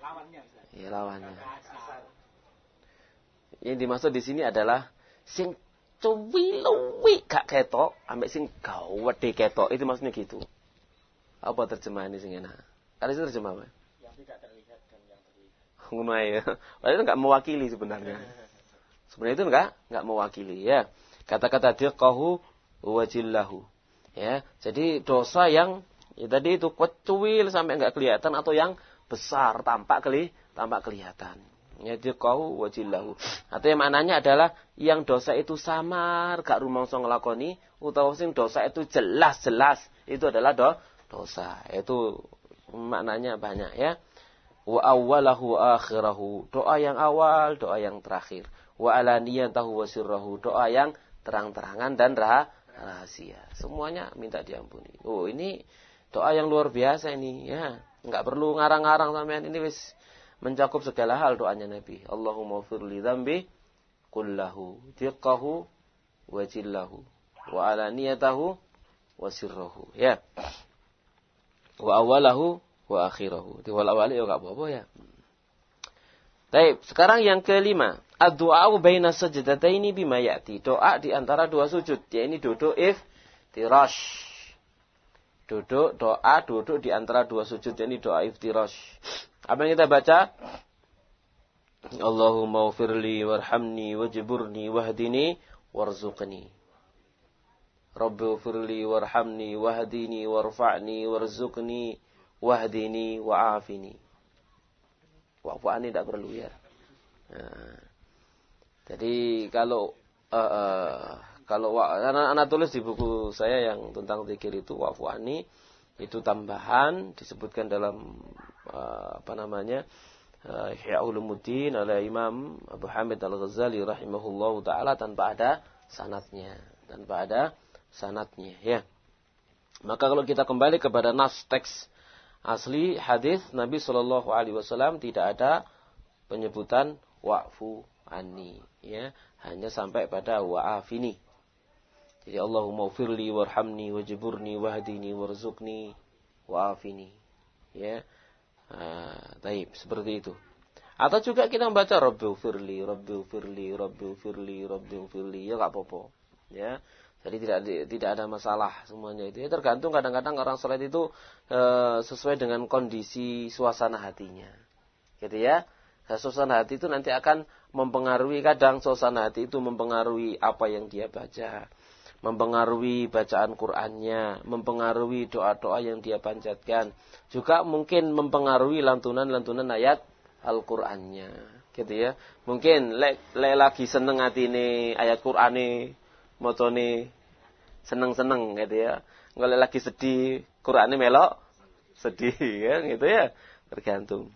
Lawannya. Ya, lawannya. Yang dimaksud di sini adalah sing cuwi gak ketok ambek sing gawede ketok. Itu maksudnya gitu. Apa terjemahan ini sing enak? Kali itu terjemah apa? Yang tidak terlihat dan yang terlihat. Ngono ya. Padahal itu enggak mewakili sebenarnya. Sebenarnya itu enggak enggak mewakili ya. Kata-kata diqahu wajillahu. Ya, jadi dosa yang ya tadi itu kecuil sampai enggak kelihatan atau yang besar tampak keli tampak kelihatan kau wajillahu. Atau yang maknanya adalah yang dosa itu samar gak rumangsa nglakoni utawa sing dosa itu jelas-jelas itu adalah do, dosa. Itu maknanya banyak ya. Wa awwalahu akhirahu. Doa yang awal, doa yang terakhir. Wa alaniyatahu wa sirrahu. Doa yang terang-terangan dan rahasia. Semuanya minta diampuni. Oh, ini doa yang luar biasa ini ya. Enggak perlu ngarang-ngarang sampean ini wis mencakup segala hal doanya Nabi. Allahumma firli dzambi kullahu diqqahu wa jillahu wa alaniyatahu wa sirrahu. Ya. Wa awalahu wa akhirahu. Di wal awali ya enggak apa-apa ya. Baik, sekarang yang kelima, ad-du'a baina sajdataini bima ya'ti. Doa di antara dua sujud, ini duduk if tirash. Duduk doa duduk di antara dua sujud, ini doa iftirash. Apa yang kita baca? Allahumma ufirli warhamni wajburni wahdini warzuqni. Rabbi ufirli warhamni wahdini warfa'ni warzuqni wahdini wa'afini. Wa'fu'ani tidak perlu ya. Nah, jadi kalau uh, uh, kalau anak, anak tulis di buku saya yang tentang zikir itu wa'fu'ani itu tambahan disebutkan dalam uh, apa namanya uh, Ulumuddin oleh Imam Abu Hamid Al-Ghazali rahimahullahu taala tanpa ada sanatnya, tanpa ada sanatnya ya. Maka kalau kita kembali kepada nas teks asli hadis Nabi Shallallahu alaihi wasallam tidak ada penyebutan wa'fu anni ya, hanya sampai pada wa'afini. Jadi Allahumma firli warhamni wajburni wahdini warzuqni wa'afini. Ya. Ah, taib, seperti itu. Atau juga kita membaca Rabbi firli, Rabbi firli, Rabbi firli, Rabbi firli, ya enggak apa-apa. Ya. Jadi tidak tidak ada masalah semuanya itu. Ya tergantung kadang-kadang orang sholat itu e, sesuai dengan kondisi suasana hatinya. Gitu ya. Nah, suasana hati itu nanti akan mempengaruhi kadang suasana hati itu mempengaruhi apa yang dia baca mempengaruhi bacaan Qur'annya, mempengaruhi doa-doa yang dia panjatkan, juga mungkin mempengaruhi lantunan-lantunan ayat Al-Qur'annya, gitu ya. Mungkin le, le lagi seneng hati ini ayat Qur'an ini, motone seneng-seneng gitu ya. Kalau lagi sedih, Qur'an ini melok, sedih ya, gitu ya. Tergantung.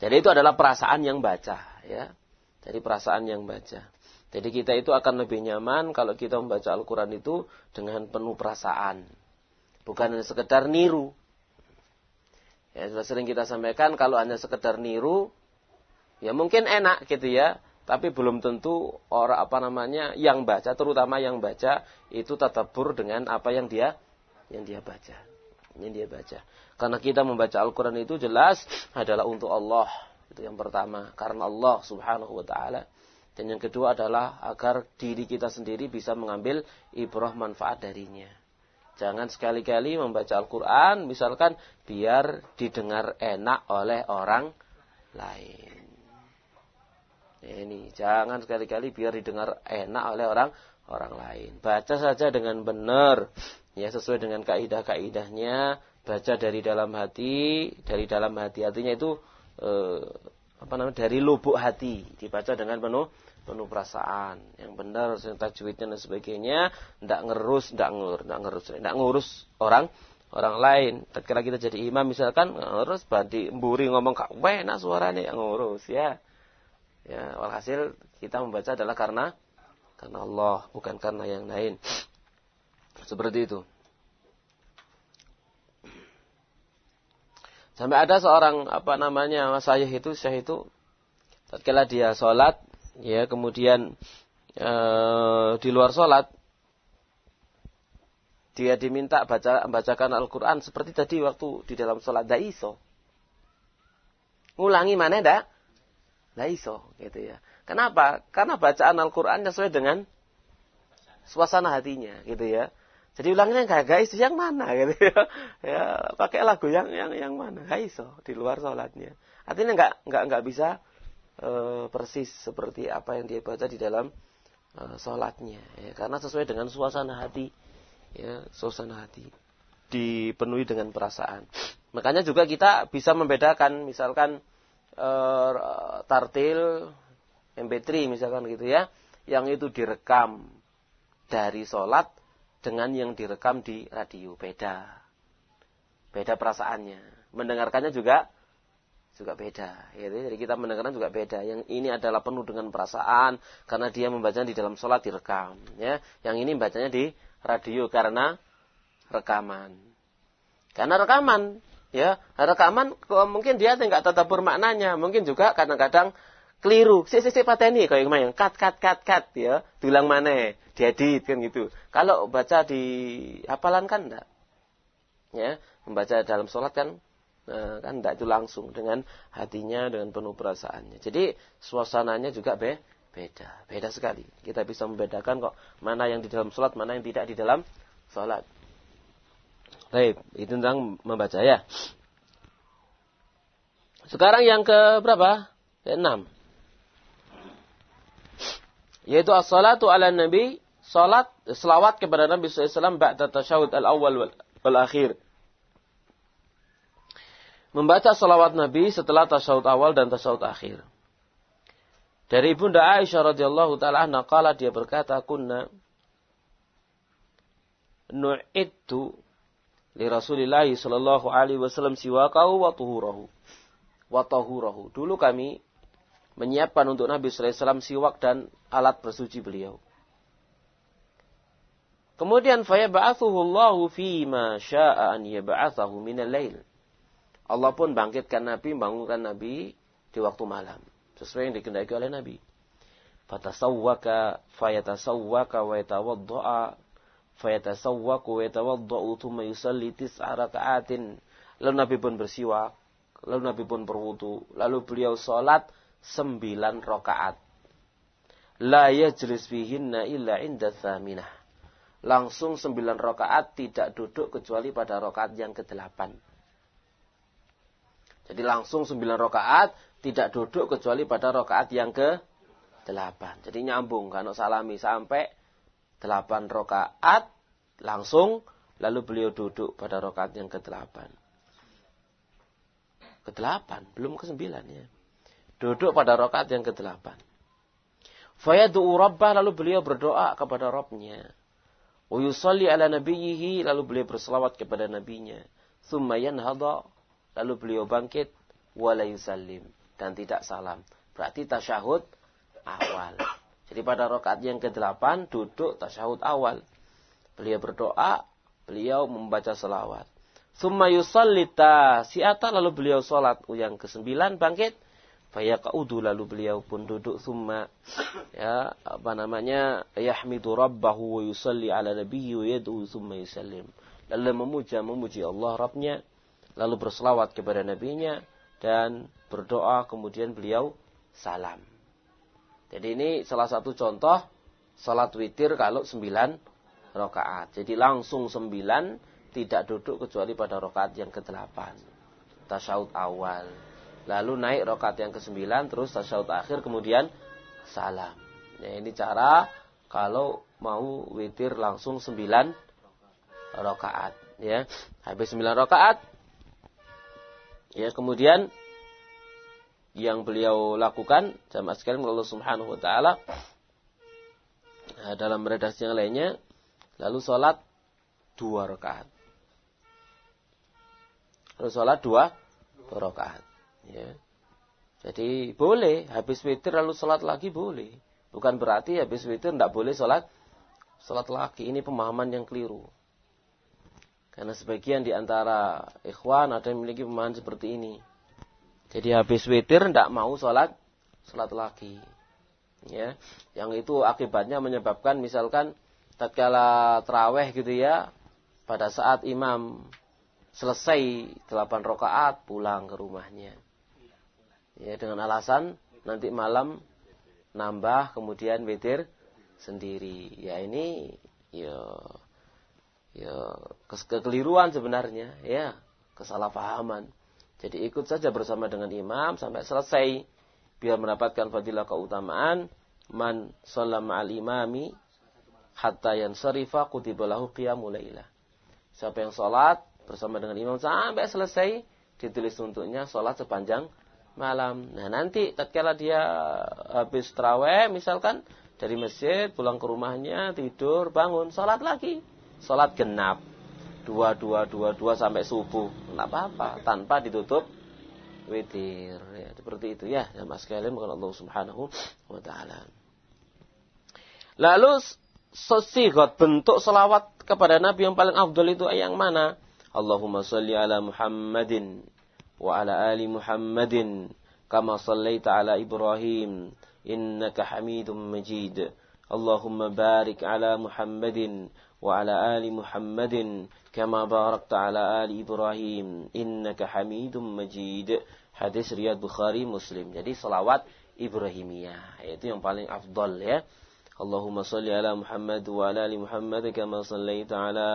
Jadi itu adalah perasaan yang baca ya. Jadi perasaan yang baca. Jadi kita itu akan lebih nyaman kalau kita membaca Al-Quran itu dengan penuh perasaan. Bukan hanya sekedar niru. Ya, sudah sering kita sampaikan kalau hanya sekedar niru, ya mungkin enak gitu ya. Tapi belum tentu orang apa namanya yang baca, terutama yang baca itu tatabur dengan apa yang dia yang dia baca. Yang dia baca. Karena kita membaca Al-Quran itu jelas adalah untuk Allah. Itu yang pertama. Karena Allah subhanahu wa ta'ala. Dan yang kedua adalah agar diri kita sendiri bisa mengambil ibrah manfaat darinya. Jangan sekali-kali membaca Al-Quran, misalkan biar didengar enak oleh orang lain. Ini jangan sekali-kali biar didengar enak oleh orang orang lain. Baca saja dengan benar, ya sesuai dengan kaidah-kaidahnya. Baca dari dalam hati, dari dalam hati artinya itu eh, apa namanya dari lubuk hati, dibaca dengan penuh penuh perasaan. Yang benar tajwidnya dan sebagainya tidak ngerus tidak ngur tidak ngerus. Tidak ngurus orang orang lain. Ketika kita jadi imam misalkan ngurus. Badi mburi ngomong kak enak suaranya yang ngurus. Ya. Ya walhasil kita membaca adalah karena karena Allah bukan karena yang lain. Seperti itu sampai ada seorang apa namanya saya itu saya itu tatkala dia sholat ya kemudian e, di luar sholat dia diminta baca membacakan Al-Quran seperti tadi waktu di dalam sholat. Daiso ngulangi mana dah daiso gitu ya. Kenapa? Karena bacaan Al-Quran sesuai dengan suasana hatinya gitu ya jadi ulangnya kayak guys yang mana? Gitu ya. ya pakai lagu yang yang yang mana? Gaiso di luar sholatnya. Artinya nggak nggak nggak bisa e, persis seperti apa yang dia baca di dalam e, sholatnya. Ya, karena sesuai dengan suasana hati. Ya suasana hati. Dipenuhi dengan perasaan. Makanya juga kita bisa membedakan misalkan e, tartil MP3 misalkan gitu ya yang itu direkam dari sholat dengan yang direkam di radio beda beda perasaannya mendengarkannya juga juga beda. Ya, jadi kita mendengarkan juga beda. Yang ini adalah penuh dengan perasaan karena dia membacanya di dalam sholat direkam. Ya, yang ini bacanya di radio karena rekaman. Karena rekaman, ya rekaman mungkin dia tidak tetap bermaknanya. Mungkin juga kadang-kadang keliru. Si si si pateni kayak kemarin cut cut cut cut ya, tulang mana, diedit kan gitu. Kalau baca di hafalan kan enggak. Ya, membaca dalam sholat kan eh, kan enggak itu langsung dengan hatinya dengan penuh perasaannya. Jadi suasananya juga be beda, beda sekali. Kita bisa membedakan kok mana yang di dalam sholat, mana yang tidak di dalam sholat. Baik, itu tentang membaca ya. Sekarang yang ke berapa? Ke enam. Yaitu as-salatu ala nabi, salat, selawat kepada Nabi SAW ba'da tasyahud al-awwal wal, akhir. Membaca salawat Nabi setelah tasyahud awal dan tasyahud akhir. Dari Bunda Aisyah radhiyallahu taala anha dia berkata kunna nu'iddu li Rasulillah sallallahu alaihi wasallam siwakahu wa tuhurahu wa tahurahu. Dulu kami menyiapkan untuk Nabi sallallahu alaihi wasallam siwak dan alat bersuci beliau. Kemudian fayab'athuhu Allahu fi ma syaa an yab'athahu min al-lail. Allah pun bangkitkan Nabi, bangunkan Nabi di waktu malam, sesuai yang dikehendaki oleh Nabi. Fatasawwaka fayatasawwaka wa yatawadda'a fayatasawwaku wa yatawadda'u thumma yusalli tis'a raka'atin. Lalu Nabi pun bersiwak, lalu Nabi pun berwudu, lalu beliau salat sembilan rakaat. La yajlis fihinna illa inda thaminah. Langsung sembilan rakaat tidak duduk kecuali pada rakaat yang ke-8. Jadi langsung sembilan rakaat tidak duduk kecuali pada rakaat yang ke-8. Jadi nyambung kan salami sampai 8 rakaat langsung lalu beliau duduk pada rakaat yang ke-8. Ke-8, belum ke-9 ya. Duduk pada rakaat yang ke-8. Fayadu'u rabbah lalu beliau berdoa kepada Rabbnya. Uyusalli ala nabiyyihi lalu beliau berselawat kepada nabinya. Thumma yanhada lalu beliau bangkit wala yusallim dan tidak salam. Berarti tasyahud awal. Jadi pada rakaat yang ke-8 duduk tasyahud awal. Beliau berdoa, beliau membaca selawat. Thumma yusalli siata lalu beliau salat yang ke-9 bangkit Fayaqaudu lalu beliau pun duduk summa ya apa namanya yahmidu rabbahu wa yusalli ala nabiyyi wa yad'u summa yusallim. Lalu memuja memuji Allah Rabbnya lalu berselawat kepada nabinya dan berdoa kemudian beliau salam. Jadi ini salah satu contoh salat witir kalau sembilan rakaat. Jadi langsung sembilan tidak duduk kecuali pada rakaat yang ke-8. Tasyahud awal lalu naik rokat yang ke-9 terus tasyahud akhir kemudian salam. Ya, ini cara kalau mau witir langsung 9 rakaat ya. Habis 9 rakaat ya kemudian yang beliau lakukan jamaah sekalian Allah Subhanahu wa taala dalam redaksi yang lainnya lalu sholat dua rakaat. Lalu sholat dua rakaat. Ya. Jadi boleh habis witir lalu sholat lagi boleh. Bukan berarti habis witir tidak boleh sholat sholat lagi. Ini pemahaman yang keliru. Karena sebagian di antara ikhwan ada yang memiliki pemahaman seperti ini. Jadi habis witir tidak mau sholat sholat lagi. Ya, yang itu akibatnya menyebabkan misalkan tatkala teraweh gitu ya, pada saat imam selesai delapan rakaat pulang ke rumahnya ya dengan alasan nanti malam nambah kemudian witir sendiri. Ya ini ya ya kekeliruan sebenarnya ya kesalahpahaman. Jadi ikut saja bersama dengan imam sampai selesai. Biar mendapatkan fadilah keutamaan. Man sallama al imami hatta yang sarifa kutibalahu qiyamul siapa yang salat bersama dengan imam sampai selesai ditulis untuknya salat sepanjang malam. Nah nanti tatkala dia habis terawih misalkan dari masjid pulang ke rumahnya tidur bangun sholat lagi sholat genap dua dua dua dua sampai subuh nggak apa-apa tanpa ditutup witir ya seperti itu ya ya mas kalian bukan Allah Subhanahu wa taala. Lalu sesigot bentuk selawat kepada Nabi yang paling afdol itu yang mana? Allahumma salli ala Muhammadin ala ali Muhammadin كما صليت على إبراهيم إنك حميد مجيد اللهم بارك على محمد وعلى آل محمد كما باركت على آل إبراهيم إنك حميد مجيد hadis riwayat Bukhari Muslim jadi salawat Ibrahimiyah itu yang paling afdol ya Allahumma salli ala Muhammad wa ala ali Muhammad kama sallaita ala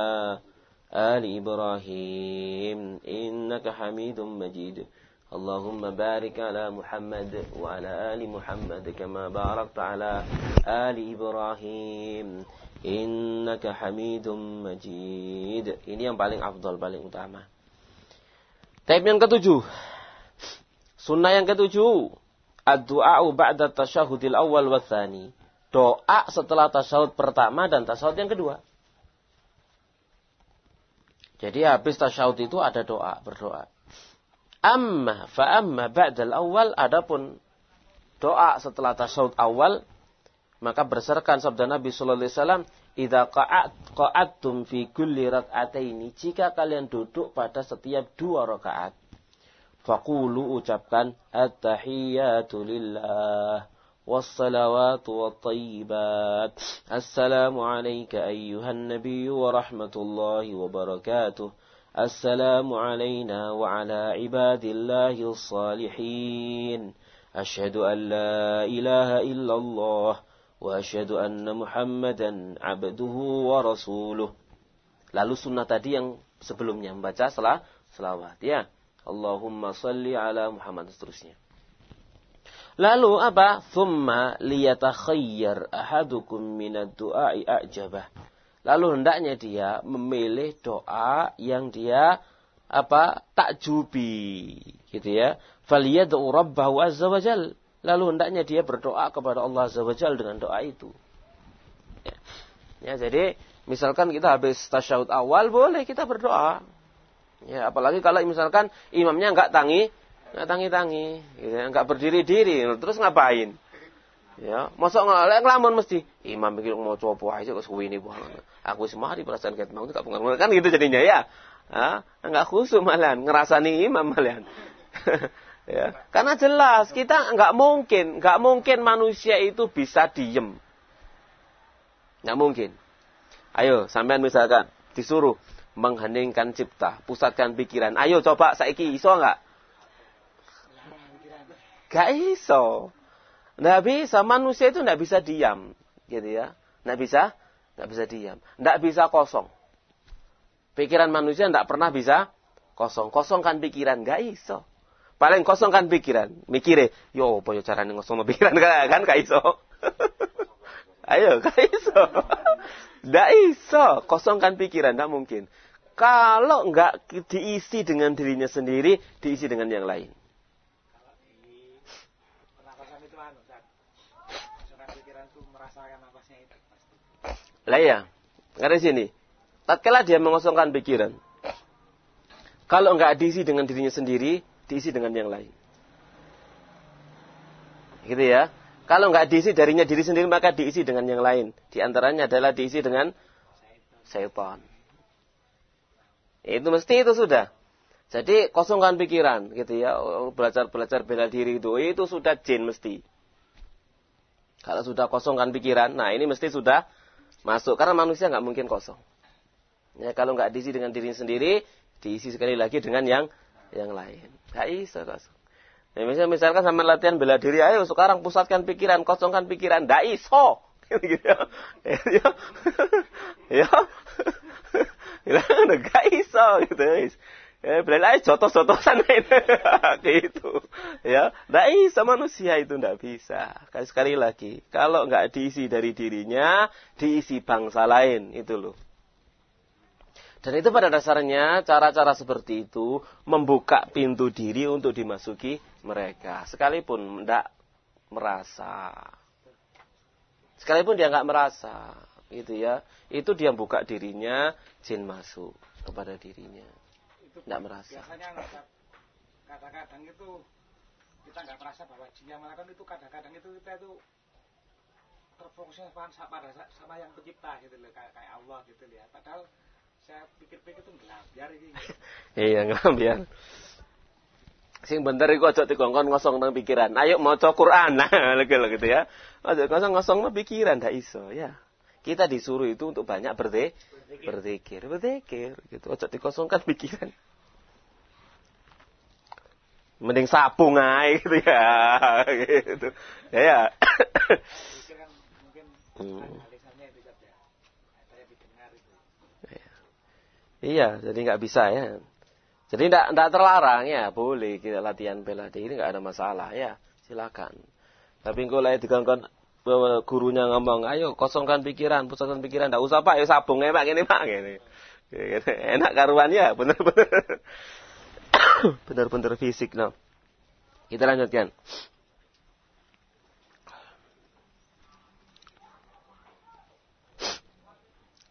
Ibrahim innaka Hamidum Majid Allahumma barik ala Muhammad wa ala ali Muhammad kama barakta ala ali Ibrahim innaka Hamidum Majid ini yang paling afdol paling utama. Taib yang ketujuh. Sunnah yang ketujuh, ad-du'a'u ba'da tasyahudil awal wa thani. Doa setelah tasyahud pertama dan tasyahud yang kedua. Jadi habis tasyahud itu ada doa, berdoa. Amma fa amma ba'dal awal adapun doa setelah tasyahud awal maka berdasarkan sabda Nabi sallallahu alaihi wasallam, "Idza qa'adtum fi kulli rak'ataini" jika kalian duduk pada setiap dua rakaat Fakulu ucapkan At-tahiyyatu lillah Wassalawatu wattayyibat Assalamu alayka ayyuhan nabiyyu wa rahmatullahi wa barakatuh Assalamu alayna wa ala ibadillahi salihin Ashhadu an la ilaha illallah Wa ashhadu anna muhammadan abduhu wa rasuluh Lalu sunnah tadi yang sebelumnya membaca salah selawat ya. Allahumma salli ala Muhammad seterusnya. Lalu apa? Thumma liyatakhayyar ahadukum minad du'a'i a'jabah. Lalu hendaknya dia memilih doa yang dia apa takjubi gitu ya. Faliyad'u rabbahu azza wa jal. Lalu hendaknya dia berdoa kepada Allah azza wa jal dengan doa itu. Ya. jadi misalkan kita habis tasyahud awal boleh kita berdoa. Ya, apalagi kalau misalkan imamnya nggak tangi, nggak tangi-tangi, gitu nggak berdiri-diri, terus ngapain? Ya, masuk nggak ngelamun mesti imam mikir mau coba aja kok suwi ini buang. Aku semua di perasaan kayak mau tak pengaruh kan gitu jadinya ya. Ah, nggak khusus malah ngerasani imam malah. ya, karena jelas kita nggak mungkin, nggak mungkin manusia itu bisa diem. Nggak mungkin. Ayo, sampean misalkan disuruh mengheningkan cipta, pusatkan pikiran. Ayo coba saiki iso enggak? Gak iso. Nggak bisa, manusia itu nggak bisa diam. Gitu ya. Nggak bisa, nggak bisa diam. Nggak bisa kosong. Pikiran manusia nggak pernah bisa kosong. Kosongkan pikiran, nggak iso. Paling kosongkan pikiran. Mikire, yo apa yo caranya ngosong pikiran kan, gak iso. Ayo, gak iso. Nggak iso. Kosongkan pikiran, nggak mungkin. Kalau nggak diisi dengan dirinya sendiri, diisi dengan yang lain. Lah ya, ada sini. Tatkala dia mengosongkan pikiran, kalau nggak diisi dengan dirinya sendiri, diisi dengan yang lain. Gitu ya. Kalau nggak diisi darinya diri sendiri, maka diisi dengan yang lain. Di antaranya adalah diisi dengan setan. Itu mesti itu sudah. Jadi kosongkan pikiran gitu ya. Belajar-belajar bela diri itu itu sudah jin mesti. Kalau sudah kosongkan pikiran, nah ini mesti sudah masuk karena manusia nggak mungkin kosong. Ya kalau nggak diisi dengan diri sendiri, diisi sekali lagi dengan yang yang lain. Gak bisa kosong. Ya, misalnya, misalkan sama latihan bela diri, ayo sekarang pusatkan pikiran, kosongkan pikiran, ndak iso. Gitu ya. Ya. ya bilang gak iso gitu ya bilang aja jotos-jotosan gitu. Ya. Nggak bisa manusia itu nggak bisa. Sekali sekali lagi kalau nggak diisi dari dirinya diisi bangsa lain. Itu loh. Dan itu pada dasarnya cara-cara seperti itu membuka pintu diri untuk dimasuki mereka. Sekalipun tidak merasa. Sekalipun dia nggak merasa gitu ya. Itu dia buka dirinya jin masuk kepada dirinya tidak merasa biasanya kadang-kadang itu kita nggak merasa bahwa jin yang melakukan itu kadang-kadang itu kita itu terfokusnya pada sama yang pencipta gitu loh kayak, kayak Allah gitu ya padahal saya pikir-pikir itu biar ini iya biar Sing bener iku aja dikongkon ngosong nang pikiran. Ayo maca Quran. Nah, gitu ya. Aja ngosong-ngosong nang pikiran ndak iso ya. Kita disuruh itu untuk banyak berde berzikir, berzikir gitu. Aja dikosongkan pikiran. Mending sabung aja gitu ya. gitu. Ya ya. hmm. Iya, jadi nggak bisa ya. Jadi tidak tidak terlarang ya, boleh kita latihan bela diri nggak ada masalah ya, silakan. Tapi kalau lagi digangguan gurunya ngomong, ayo kosongkan pikiran, pusatkan pikiran, tidak usah pak, ya sabung ya pak, ini pak, ini. Enak karuannya, bener-bener, bener-bener fisik, no. Kita lanjutkan.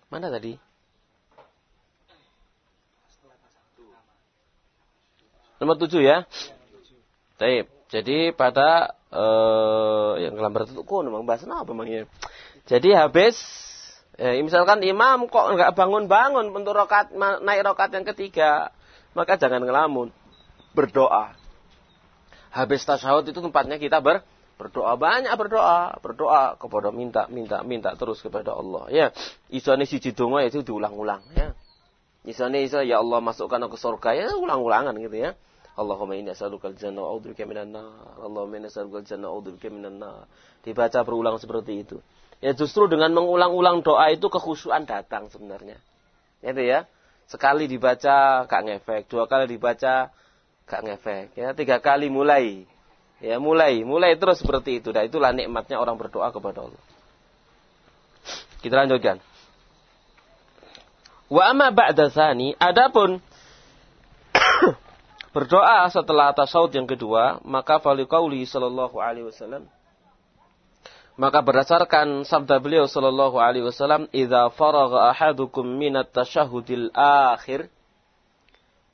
Mana tadi? Nomor tujuh ya. Taib. Jadi pada uh, yang kelambar itu kok memang bahas apa memangnya? Jadi habis ya, misalkan imam kok nggak bangun-bangun untuk rokat naik rokat yang ketiga, maka jangan ngelamun, berdoa. Habis tasyahud itu tempatnya kita ber berdoa banyak berdoa berdoa kepada minta minta minta terus kepada Allah ya isone siji donga itu diulang-ulang ya isone iso ya Allah masukkan aku surga ya ulang-ulangan gitu ya Allahumma inni as'aluka al-jannah wa a'udzubika minan nar. Allahumma inni as'aluka al-jannah wa a'udzubika minan nar. Dibaca berulang seperti itu. Ya justru dengan mengulang-ulang doa itu kekhusyuan datang sebenarnya. Itu ya. Sekali dibaca gak ngefek, dua kali dibaca gak ngefek, ya tiga kali mulai. Ya mulai, mulai terus seperti itu. Dan itulah nikmatnya orang berdoa kepada Allah. Kita lanjutkan. Wa amma ba'da adapun berdoa setelah tasawuf yang kedua, maka faliqauli sallallahu alaihi wasallam maka berdasarkan sabda beliau sallallahu alaihi wasallam, "Idza faragha ahadukum minat tasyahudil akhir"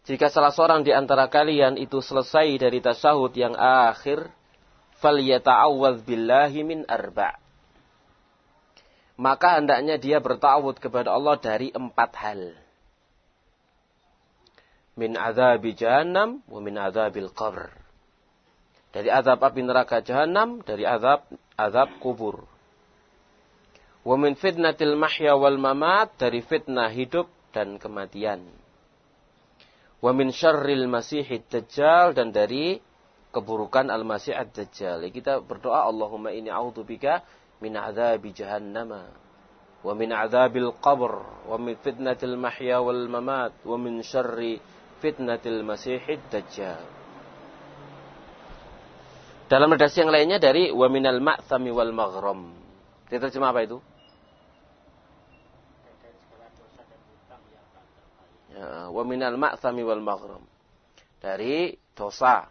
Jika salah seorang di antara kalian itu selesai dari tasyahud yang akhir, falyata'awwadz billahi min arba'. Maka hendaknya dia bertawud kepada Allah dari empat hal min azabi jahannam wa min azabil qabr. Dari azab api neraka jahannam, dari azab azab kubur. Wa min fitnatil mahya wal mamat, dari fitnah hidup dan kematian. Wa min syarril masihid dajjal, dan dari keburukan al-masih ad-dajjal. Kita berdoa, Allahumma ini a'udzubika min azabi jahannama wa min azabil qabr wa min fitnatil mahya wal fitnatil masihid dajjal. Dalam redaksi yang lainnya dari wa minal ma'thami wal maghram. Diterjemah apa itu? Ya, wa minal ma'thami wal maghram. Dari dosa.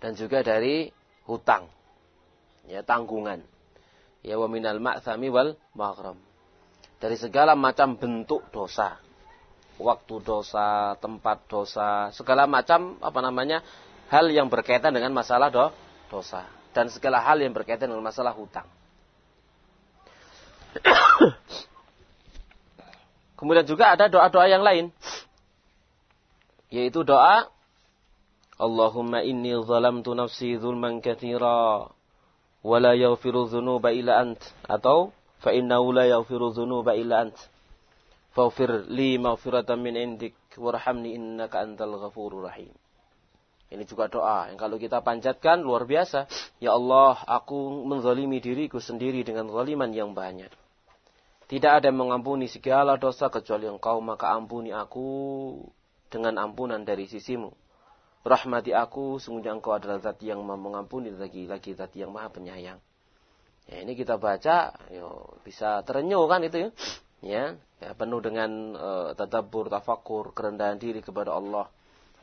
Dan juga dari hutang. Ya, tanggungan. Ya wa minal ma'thami wal maghram. Dari segala macam bentuk dosa waktu dosa, tempat dosa, segala macam apa namanya hal yang berkaitan dengan masalah do, dosa. Dan segala hal yang berkaitan dengan masalah hutang. Kemudian juga ada doa-doa yang lain. Yaitu doa Allahumma inni zalamtu nafsi zulman katsira wa la yaghfiru illa ant. Atau fa innahu la yaghfiru dzunuba illa ant Faghfir li maghfiratan min indik warhamni innaka antal ghafurur rahim. Ini juga doa yang kalau kita panjatkan luar biasa. Ya Allah, aku menzalimi diriku sendiri dengan zaliman yang banyak. Tidak ada yang mengampuni segala dosa kecuali engkau, maka ampuni aku dengan ampunan dari sisimu. Rahmati aku, sungguhnya engkau adalah zat yang mengampuni lagi, lagi zat yang maha penyayang. Ya, ini kita baca, yo, bisa terenyuh kan itu ya ya, ya penuh dengan uh, tadabbur, tafakur, kerendahan diri kepada Allah.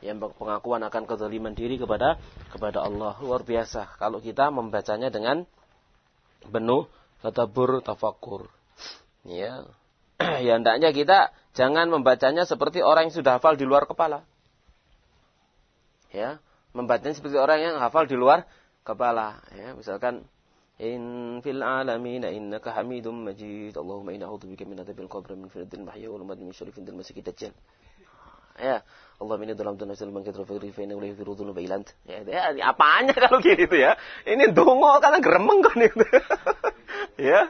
Yang pengakuan akan kezaliman diri kepada kepada Allah. Luar biasa. Kalau kita membacanya dengan penuh tadabbur tafakur. Ya. Ya hendaknya kita jangan membacanya seperti orang yang sudah hafal di luar kepala. Ya. Membacanya seperti orang yang hafal di luar kepala. Ya misalkan إن في العالمين إنك حميد مجيد اللهم إنا أعوذ بك من عذاب القبر من فتنة المحيا والممات من شر فتنة المسيح الدجال ya Allah ini dalam tunas ilmu kita fikri fa inna lillahi fi rudun bailant. Ya, ya apanya kalau gini itu ya? Ini dongo karena gremeng kan itu. ya.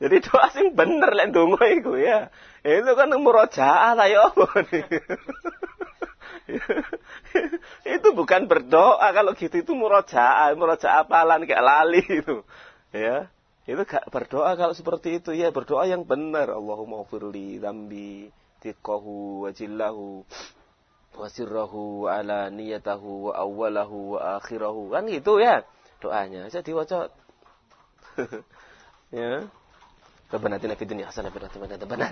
Jadi doa sing bener lek dongo iku ya. Itu kan murojaah ya itu bukan berdoa kalau gitu itu murojaah, murojaah apalan kayak lali itu. Ya. Itu gak berdoa kalau seperti itu ya berdoa yang benar. Allahumma firli dzambi tiqahu wa jillahu wasirrahu ala niyatahu wa awwalahu wa akhirahu kan gitu ya doanya saya diwaca ya Rabbana atina fid dunya hasanah wa fil akhirati benar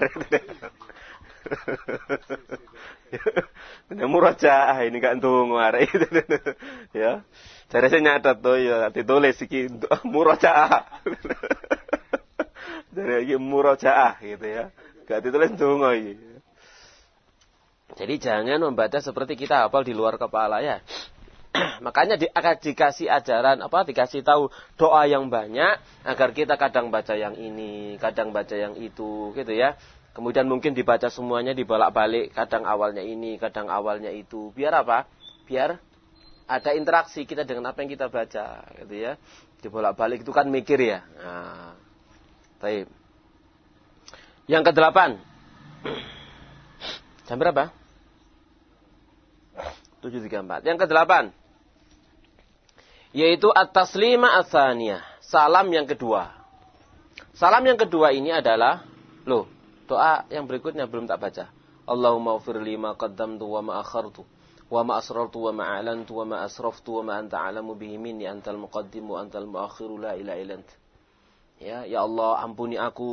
Ini murajaah ini tuh ngare ya. Cara saya nyatat tuh ya ditulis iki murajaah. Dari iki murajaah gitu ya. Gak ditulis donga iki. Jadi jangan membaca seperti kita hafal di luar kepala ya. Makanya di, dikasih ajaran apa dikasih tahu doa yang banyak agar kita kadang baca yang ini, kadang baca yang itu gitu ya. Kemudian mungkin dibaca semuanya dibolak-balik, kadang awalnya ini, kadang awalnya itu. Biar apa? Biar ada interaksi kita dengan apa yang kita baca gitu ya. Dibolak-balik itu kan mikir ya. Nah. Baik. Yang kedelapan. Jam berapa? 7.34. Yang kedelapan. Yaitu at-taslima atsaniyah. Salam yang kedua. Salam yang kedua ini adalah, loh, doa yang berikutnya belum tak baca. Allahumma ufir lima qaddamtu wa ma akhartu wa ma asrartu wa ma a'lantu wa ma asraftu wa ma anta a'lamu bihi minni antal muqaddim wa antal muakhiru la ilaha illa Ya, ya Allah, ampuni aku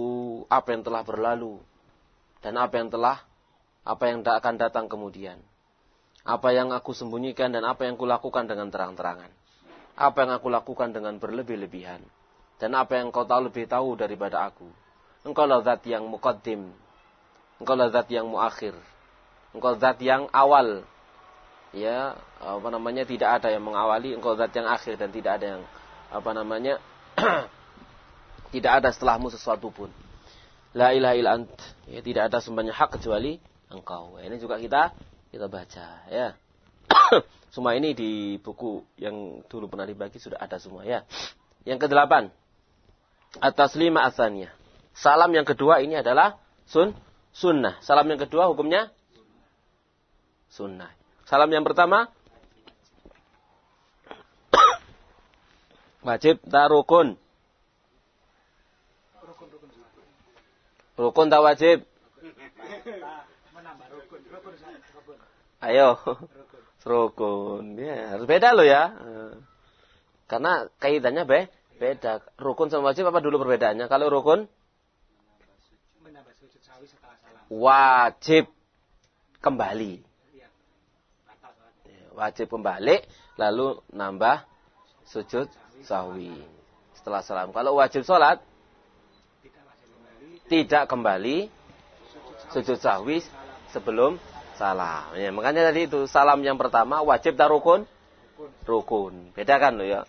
apa yang telah berlalu dan apa yang telah apa yang akan datang kemudian. Apa yang aku sembunyikan dan apa yang kulakukan dengan terang-terangan. Apa yang aku lakukan dengan berlebih-lebihan. Dan apa yang kau tahu lebih tahu daripada aku. Engkau lah zat yang muqaddim. Engkau lah zat yang muakhir. Engkau zat yang awal. Ya, apa namanya tidak ada yang mengawali. Engkau zat yang akhir dan tidak ada yang apa namanya tidak ada setelahmu sesuatu pun. La ilaha illa. Ya, tidak ada semuanya hak kecuali engkau. Ini juga kita kita baca ya. semua ini di buku yang dulu pernah dibagi sudah ada semua ya. Yang kedelapan, atas lima asalnya. Salam yang kedua ini adalah sun sunnah. Salam yang kedua hukumnya sunnah. Salam yang pertama wajib tak rukun. Rukun tak wajib. Ayo. Rukun. Ya, harus beda loh ya. Karena kaitannya be beda. Rukun sama wajib apa dulu perbedaannya? Kalau rukun wajib kembali. Ya, wajib kembali lalu nambah sujud sahwi setelah salam. Kalau wajib sholat tidak kembali sujud sahwi sebelum salam. Ya, makanya tadi itu salam yang pertama wajib tak rukun? Rukun. Beda kan lo ya.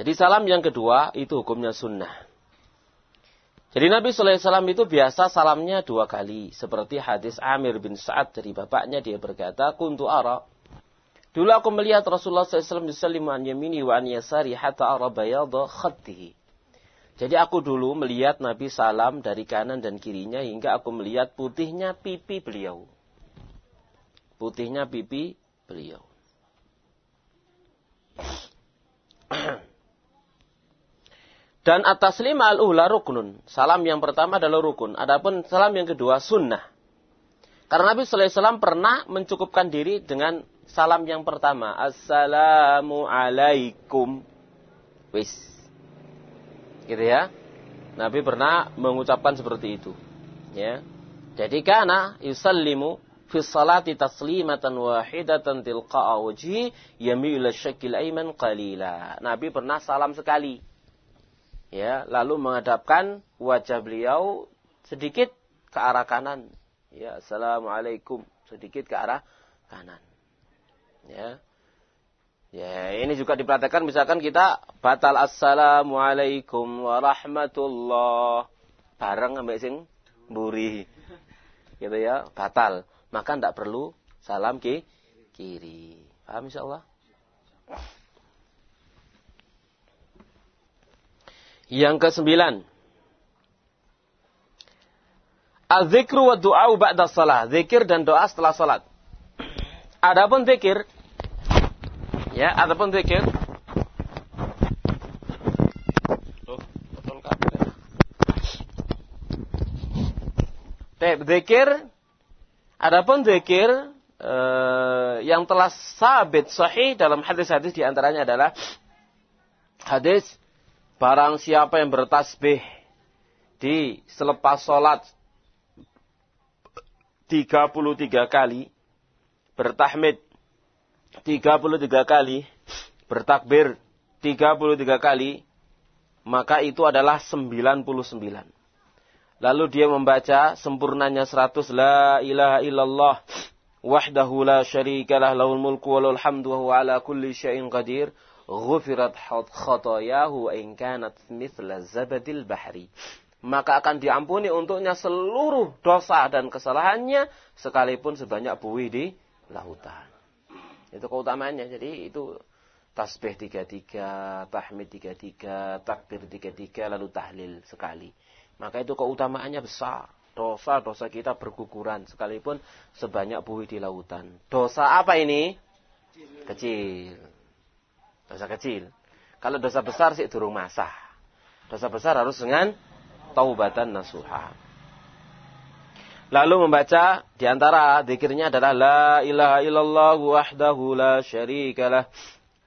Jadi salam yang kedua itu hukumnya sunnah. Jadi Nabi SAW itu biasa salamnya dua kali. Seperti hadis Amir bin Sa'ad dari bapaknya dia berkata, Kuntu ara. Dulu aku melihat Rasulullah SAW yusallimu an yamini wa an yasari hatta ara bayadha khattihi. Jadi aku dulu melihat Nabi salam dari kanan dan kirinya hingga aku melihat putihnya pipi beliau. Putihnya pipi beliau. Dan atas lima al-ula rukunun. Salam yang pertama adalah rukun. Adapun salam yang kedua sunnah. Karena Nabi SAW pernah mencukupkan diri dengan salam yang pertama. Assalamu alaikum. Wis gitu ya. Nabi pernah mengucapkan seperti itu. Ya. Jadi kana yusallimu fi salati taslimatan wahidatan tilqa'a wajhi yamilu syakil aiman qalila. Nabi pernah salam sekali. Ya, lalu menghadapkan wajah beliau sedikit ke arah kanan. Ya, assalamualaikum sedikit ke arah kanan. Ya. Ya, ini juga diperhatikan misalkan kita batal assalamualaikum warahmatullah bareng ambek sing buri. Gitu ya, batal. Maka tidak perlu salam ki kiri. Paham insyaallah? Yang kesembilan. Az-zikru wa du'a ba'da salah. Zikir dan doa setelah salat. Adapun zikir ya, adapun zikir Baik, zikir adapun zikir eh, yang telah sabit sahih dalam hadis-hadis di antaranya adalah hadis barang siapa yang bertasbih di selepas sholat 33 kali bertahmid 33 kali bertakbir 33 kali maka itu adalah 99 Lalu dia membaca sempurnanya 100 la ilaha illallah wahdahu la syarikalah lahul mulku wa lahul hamdu wa ala kulli syai'in qadir ghufirat khatayahu in kanat mithla zabadil bahri maka akan diampuni untuknya seluruh dosa dan kesalahannya sekalipun sebanyak buih di lautan. Itu keutamaannya. Jadi itu tasbih tiga tiga, tahmid tiga tiga, takbir tiga tiga, lalu tahlil sekali. Maka itu keutamaannya besar. Dosa-dosa kita berguguran sekalipun sebanyak buih di lautan. Dosa apa ini? Kecil. Dosa kecil. Kalau dosa besar sih durung masah. Dosa besar harus dengan taubatan nasuha. Lalu membaca di antara zikirnya adalah la ilaha illallah wahdahu la syarikalah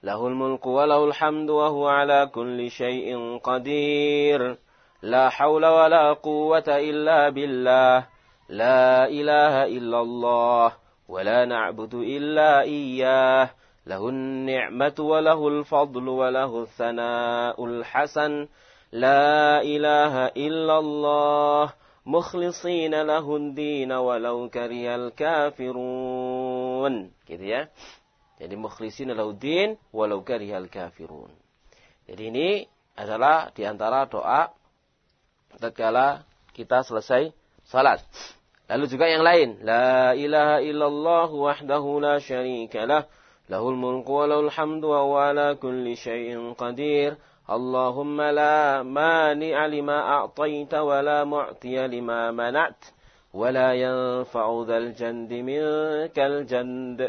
lahul mulku wa lahul hamdu wa huwa ala kulli syai'in qadir. لا حول ولا قوة إلا بالله لا إله إلا الله ولا نعبد إلا إياه له النعمة وله الفضل وله الثناء الحسن لا إله إلا الله mukhlisina lahun dina walau kariyal kafirun. Gitu ya. Jadi mukhlisina lahun din walau karyal kafirun. Jadi ini adalah di antara doa tatkala kita selesai salat. Lalu juga yang lain, la ilaha illallah wahdahu la syarika lah, lahul mulku walau alhamdu wa ala kulli syai'in qadir. Mani'a lima a'tayta wa la mu'tiya lima manat wa la yanfa'u dhal jandi minkal jand.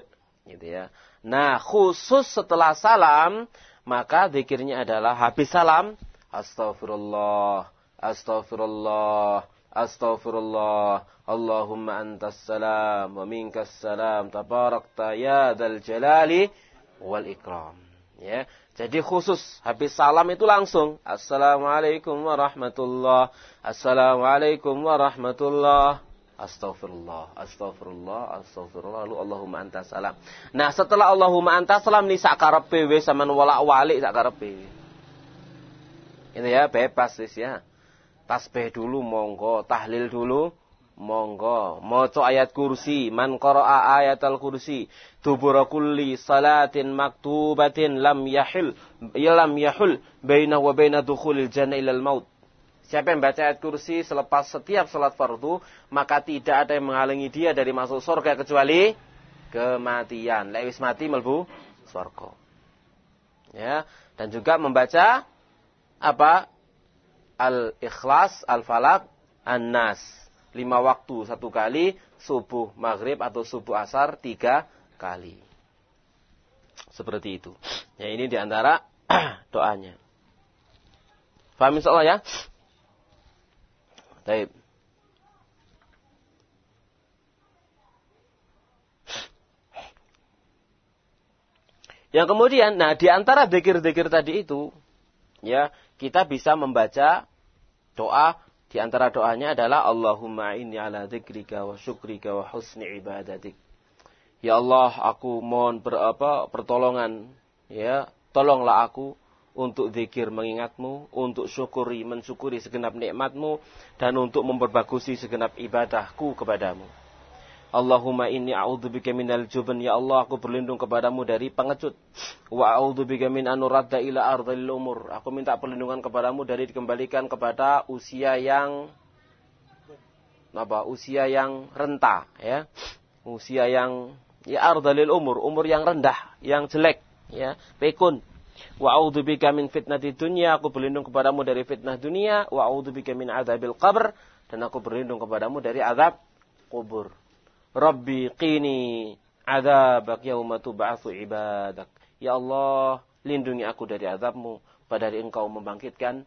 Gitu ya. Nah, khusus setelah salam, maka zikirnya adalah habis salam, astaghfirullah, Astaghfirullah. Astaghfirullah. Allahumma antas salam wa minkas salam. Tabarakta ya dal jalali wal ikram. Ya. Jadi khusus habis salam itu langsung Assalamualaikum warahmatullah. Assalamualaikum warahmatullah. Astaghfirullah, astaghfirullah, astaghfirullah. Lalu Allahumma anta salam. Nah, setelah Allahumma anta salam ni sak karepe wis sampean walak-walik sak karepe. Ini ya bebas ya. Tasbih dulu monggo, tahlil dulu monggo. Maca ayat kursi, man qara'a ayatal kursi, dubura kulli salatin maktubatin lam yahil ya lam yahul baina wa baina dukhulil jannah ilal maut. Siapa yang baca ayat kursi selepas setiap salat fardu, maka tidak ada yang menghalangi dia dari masuk surga kecuali kematian. Lewis mati melbu surga. Ya, dan juga membaca apa? Al-Ikhlas, Al-Falak, An-Nas. Lima waktu satu kali, subuh, maghrib atau subuh asar tiga kali. Seperti itu. Ya ini di antara doanya. Faham insyaAllah ya? Baik. Yang kemudian, nah di antara dekir-dekir tadi itu, ya kita bisa membaca doa di antara doanya adalah Allahumma inni ala dzikrika wa syukrika wa husni ibadatik. Ya Allah, aku mohon berapa pertolongan ya, tolonglah aku untuk zikir mengingatmu, untuk syukuri mensyukuri segenap nikmatmu dan untuk memperbagusi segenap ibadahku kepadamu. Allahumma inni a'udzubika minal jubn. Ya Allah aku berlindung kepadamu dari pengecut. Wa a'udzubika min anuradda ila ardhil umur. Aku minta perlindungan kepadamu dari dikembalikan kepada usia yang apa usia yang renta ya. Usia yang ya ardalil umur, umur yang rendah, yang jelek ya, pekun. Wa a'udzubika min fitnati dunya, aku berlindung kepadamu dari fitnah dunia, wa a'udzubika min adzabil qabr. Dan aku berlindung kepadamu dari azab kubur. Rabbi qini adzabak yauma tub'atsu ibadak. Ya Allah, lindungi aku dari azabmu pada hari engkau membangkitkan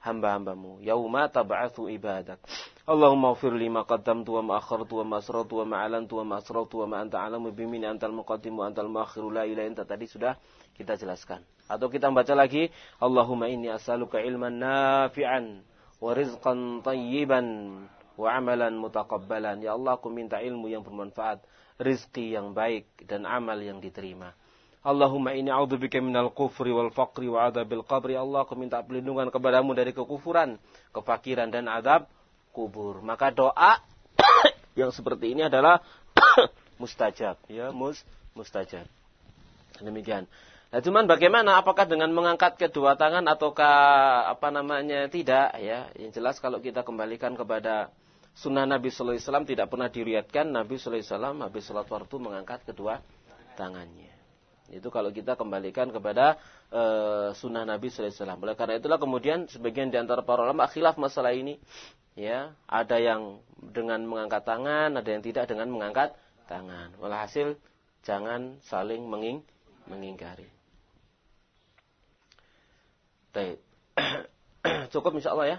hamba-hambamu. Yauma tab'atsu ibadak. Allahumma ighfir li ma qaddamtu wa ma akhartu wa ma asrartu wa ma alantu wa ma asrartu wa ma anta alamu antal muqaddim antal muakhir la ilaha illa tadi sudah kita jelaskan. Atau kita baca lagi Allahumma inni as'aluka ilman nafi'an wa rizqan tayyiban wa amalan mutaqabbalan. Ya Allah aku minta ilmu yang bermanfaat, rizki yang baik dan amal yang diterima. Allahumma inni a'udzubika minal kufri wal faqri wa adabil qabri. Ya Allah aku minta perlindungan kepadamu dari kekufuran, kefakiran dan adab kubur. Maka doa yang seperti ini adalah mustajab, ya, mus mustajab. Demikian. Nah, cuman bagaimana apakah dengan mengangkat kedua tangan ataukah apa namanya tidak ya? Yang jelas kalau kita kembalikan kepada sunnah Nabi sallallahu alaihi wasallam tidak pernah diriatkan Nabi sallallahu alaihi wasallam habis salat waktu mengangkat kedua tangannya. Itu kalau kita kembalikan kepada e, sunnah Nabi sallallahu alaihi wasallam. Oleh karena itulah kemudian sebagian di antara para ulama khilaf masalah ini ya ada yang dengan mengangkat tangan ada yang tidak dengan mengangkat tangan walhasil jangan saling menging mengingkari cukup insya Allah ya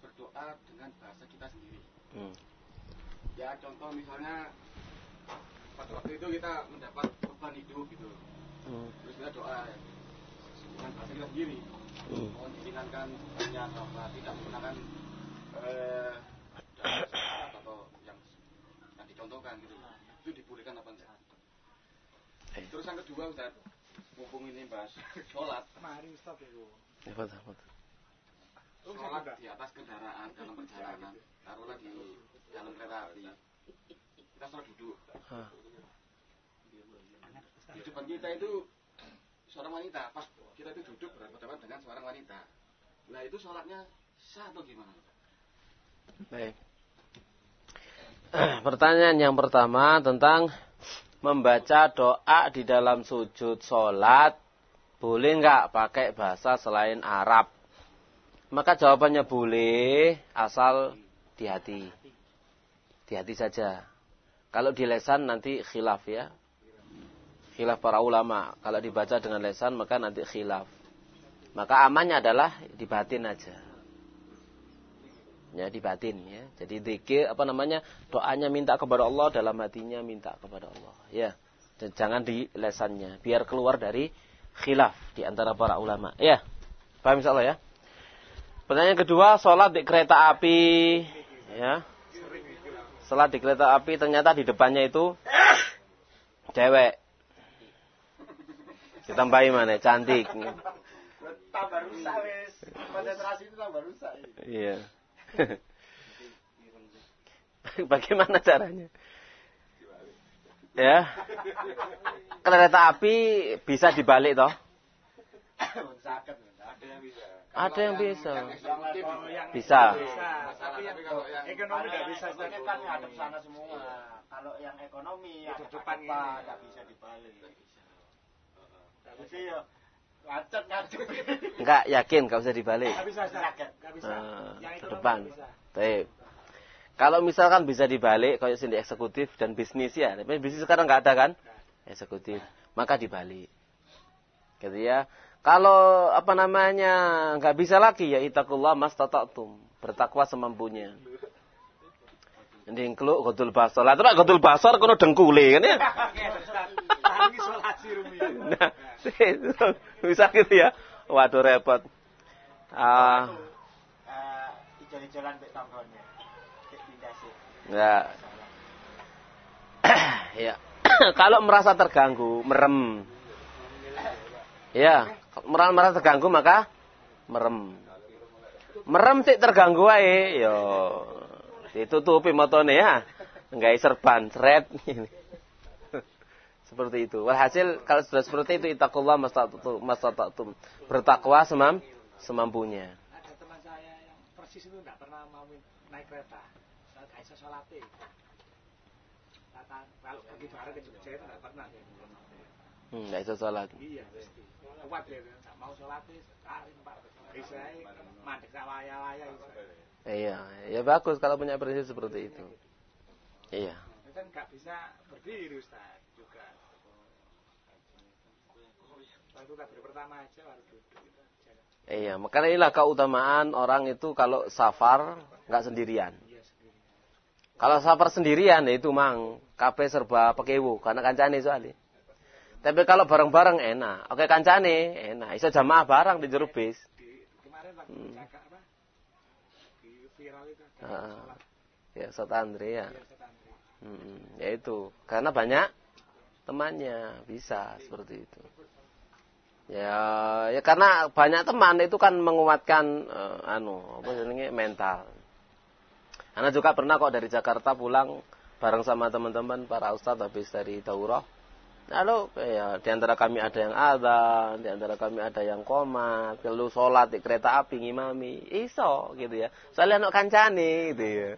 berdoa dengan bahasa kita sendiri. Hmm. Ya contoh misalnya pada waktu itu kita mendapat korban hidup gitu. Hmm. Terus kita doa dengan bahasa kita sendiri. Hmm. Mohon diringankan banyak apa tidak menggunakan eh, atau yang yang dicontohkan gitu. Itu dibolehkan apa enggak? Eh. Terus yang kedua Ustaz, mumpung ini bahas sholat. Mari Ustaz itu. Ya, sholat di atas kendaraan dalam perjalanan. Taruhlah di dalam kereta api. Kita sholat duduk. Di depan kita itu seorang wanita. Pas kita itu duduk berhadapan dengan seorang wanita. Nah itu sholatnya sah atau gimana? Baik. Pertanyaan yang pertama tentang membaca doa di dalam sujud sholat boleh nggak pakai bahasa selain Arab maka jawabannya boleh asal di hati. Di hati saja. Kalau di lesan nanti khilaf ya. Khilaf para ulama. Kalau dibaca dengan lesan maka nanti khilaf. Maka amannya adalah di batin aja. Ya, di batin ya. Jadi dikir apa namanya? Doanya minta kepada Allah, dalam hatinya minta kepada Allah. Ya. Dan jangan di lesannya, biar keluar dari khilaf di antara para ulama. Ya. Paham insyaallah ya? Pertanyaan kedua, sholat di kereta api, ya. Sholat di kereta api ternyata di depannya itu cewek. Ditambahi mana? Cantik. Tambah rusak wes. Konsentrasi itu tambah rusak. Iya. Bagaimana caranya? Ya. Kereta api bisa dibalik toh? Ada yang bisa. Bisa. Tapi yang ekonomi nggak bisa. Ini kan ada sana semua. Kalau yang ekonomi ya depan nggak bisa dibalik. Jadi ya ngacet. Enggak yakin nggak bisa dibalik. Nggak bisa. Nggak bisa. Ke depan. Baik. Kalau misalkan bisa dibalik, kayak sini eksekutif dan bisnis ya, tapi bisnis sekarang nggak ada kan? Eksekutif, maka dibalik. Gitu ya. Kalau apa namanya nggak bisa lagi ya itakullah mas tatatum bertakwa semampunya. Ini keluk godul basar. Lah terus godul basar kono dengkule kan ya. Nah, bisa gitu ya. Waduh repot. Ah. Ya. ya. Kalau merasa terganggu, merem. Ya, merasa terganggu maka merem. Merem sih terganggu ae, yo. Ditutupi motone ya. Enggak serban, seret. seperti itu. Walhasil kalau sudah seperti itu itakullah mastata'tum. Bertakwa semam semampunya. Ada teman saya yang persis itu enggak pernah mau naik kereta. Saya kayak sholat kalau pergi bareng ke Jogja itu enggak pernah enggak bisa sholat. Iya, ya, mau sholat Iya, ya bagus kalau punya prinsip seperti itu. Iya. Kan enggak bisa berdiri Ustaz juga. Takbir pertama aja harus duduk. Iya, makanya inilah keutamaan orang itu kalau safar nggak sendirian. Kalau safar sendirian ya itu mang kape serba pekewu karena kancane soalnya. Tapi kalau bareng-bareng enak. Oke kancane enak. Bisa jamaah bareng di jeruk bis. Kemarin waktu hmm. apa? Di viral itu. Ya sotandri ya. Hmm, ya itu karena banyak temannya bisa seperti itu. Ya, ya karena banyak teman itu kan menguatkan uh, anu apa namanya mental. Karena juga pernah kok dari Jakarta pulang bareng sama teman-teman para ustadz habis dari daurah. Lalu ya di antara kami ada yang ada, di antara kami ada yang koma, lalu sholat di kereta api ngimami, iso gitu ya. Soalnya anak kancane gitu ya.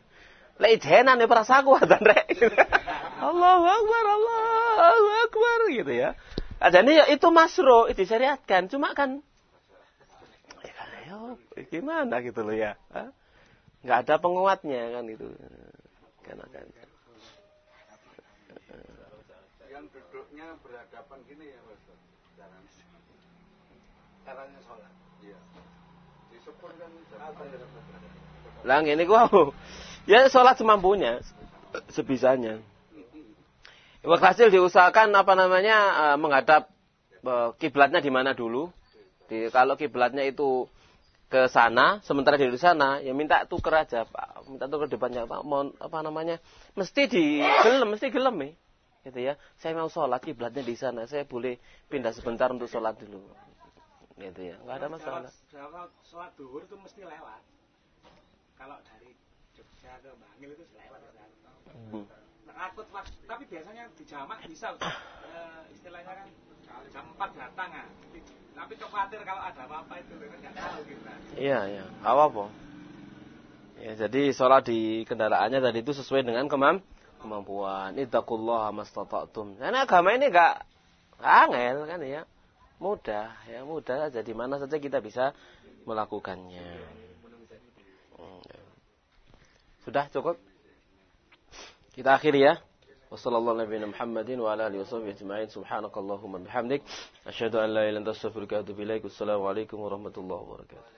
Lah ijenan ya perasaku dan rek. Allahu Akbar, Allahu Akbar gitu ya. Adanya ya itu masro, itu syariatkan. Cuma kan, ya, ya gimana gitu loh ya. Nggak ada penguatnya kan itu. Kan. Yang duduknya berhadapan gini ya Mas. Caranya sholat. Iya. Kan ya? Lah ini gua ya sholat semampunya, sebisanya. Hasil diusahakan apa namanya uh, menghadap uh, kiblatnya di mana dulu. Di, kalau kiblatnya itu ke sana, sementara di sana, ya minta tuker aja, Pak. Minta tuker depannya, Pak. Mau apa namanya? Mesti di gelem, mesti gelem nih. Gitu ya. Saya mau sholat kiblatnya di sana, saya boleh pindah sebentar untuk sholat dulu. Gitu ya. Enggak ada masalah. Kalau sholat duhur itu mesti lewat. Kalau dari Jogja ke Bangil itu lewat. Hmm akut tapi biasanya di jamak bisa e, istilahnya kan jam 4 datang ah. Tapi khawatir kalau ada apa-apa itu kan tahu kita. Iya, iya. Apa Ya, jadi sholat di kendaraannya tadi itu sesuai dengan kemam kemampuan. Ittaqullah mastata'tum. Karena agama ini enggak angel kan ya. Mudah, ya mudah saja di mana saja kita bisa melakukannya. Hmm. Sudah cukup? Kita akhiri ya. Wassalamualaikum warahmatullahi wabarakatuh.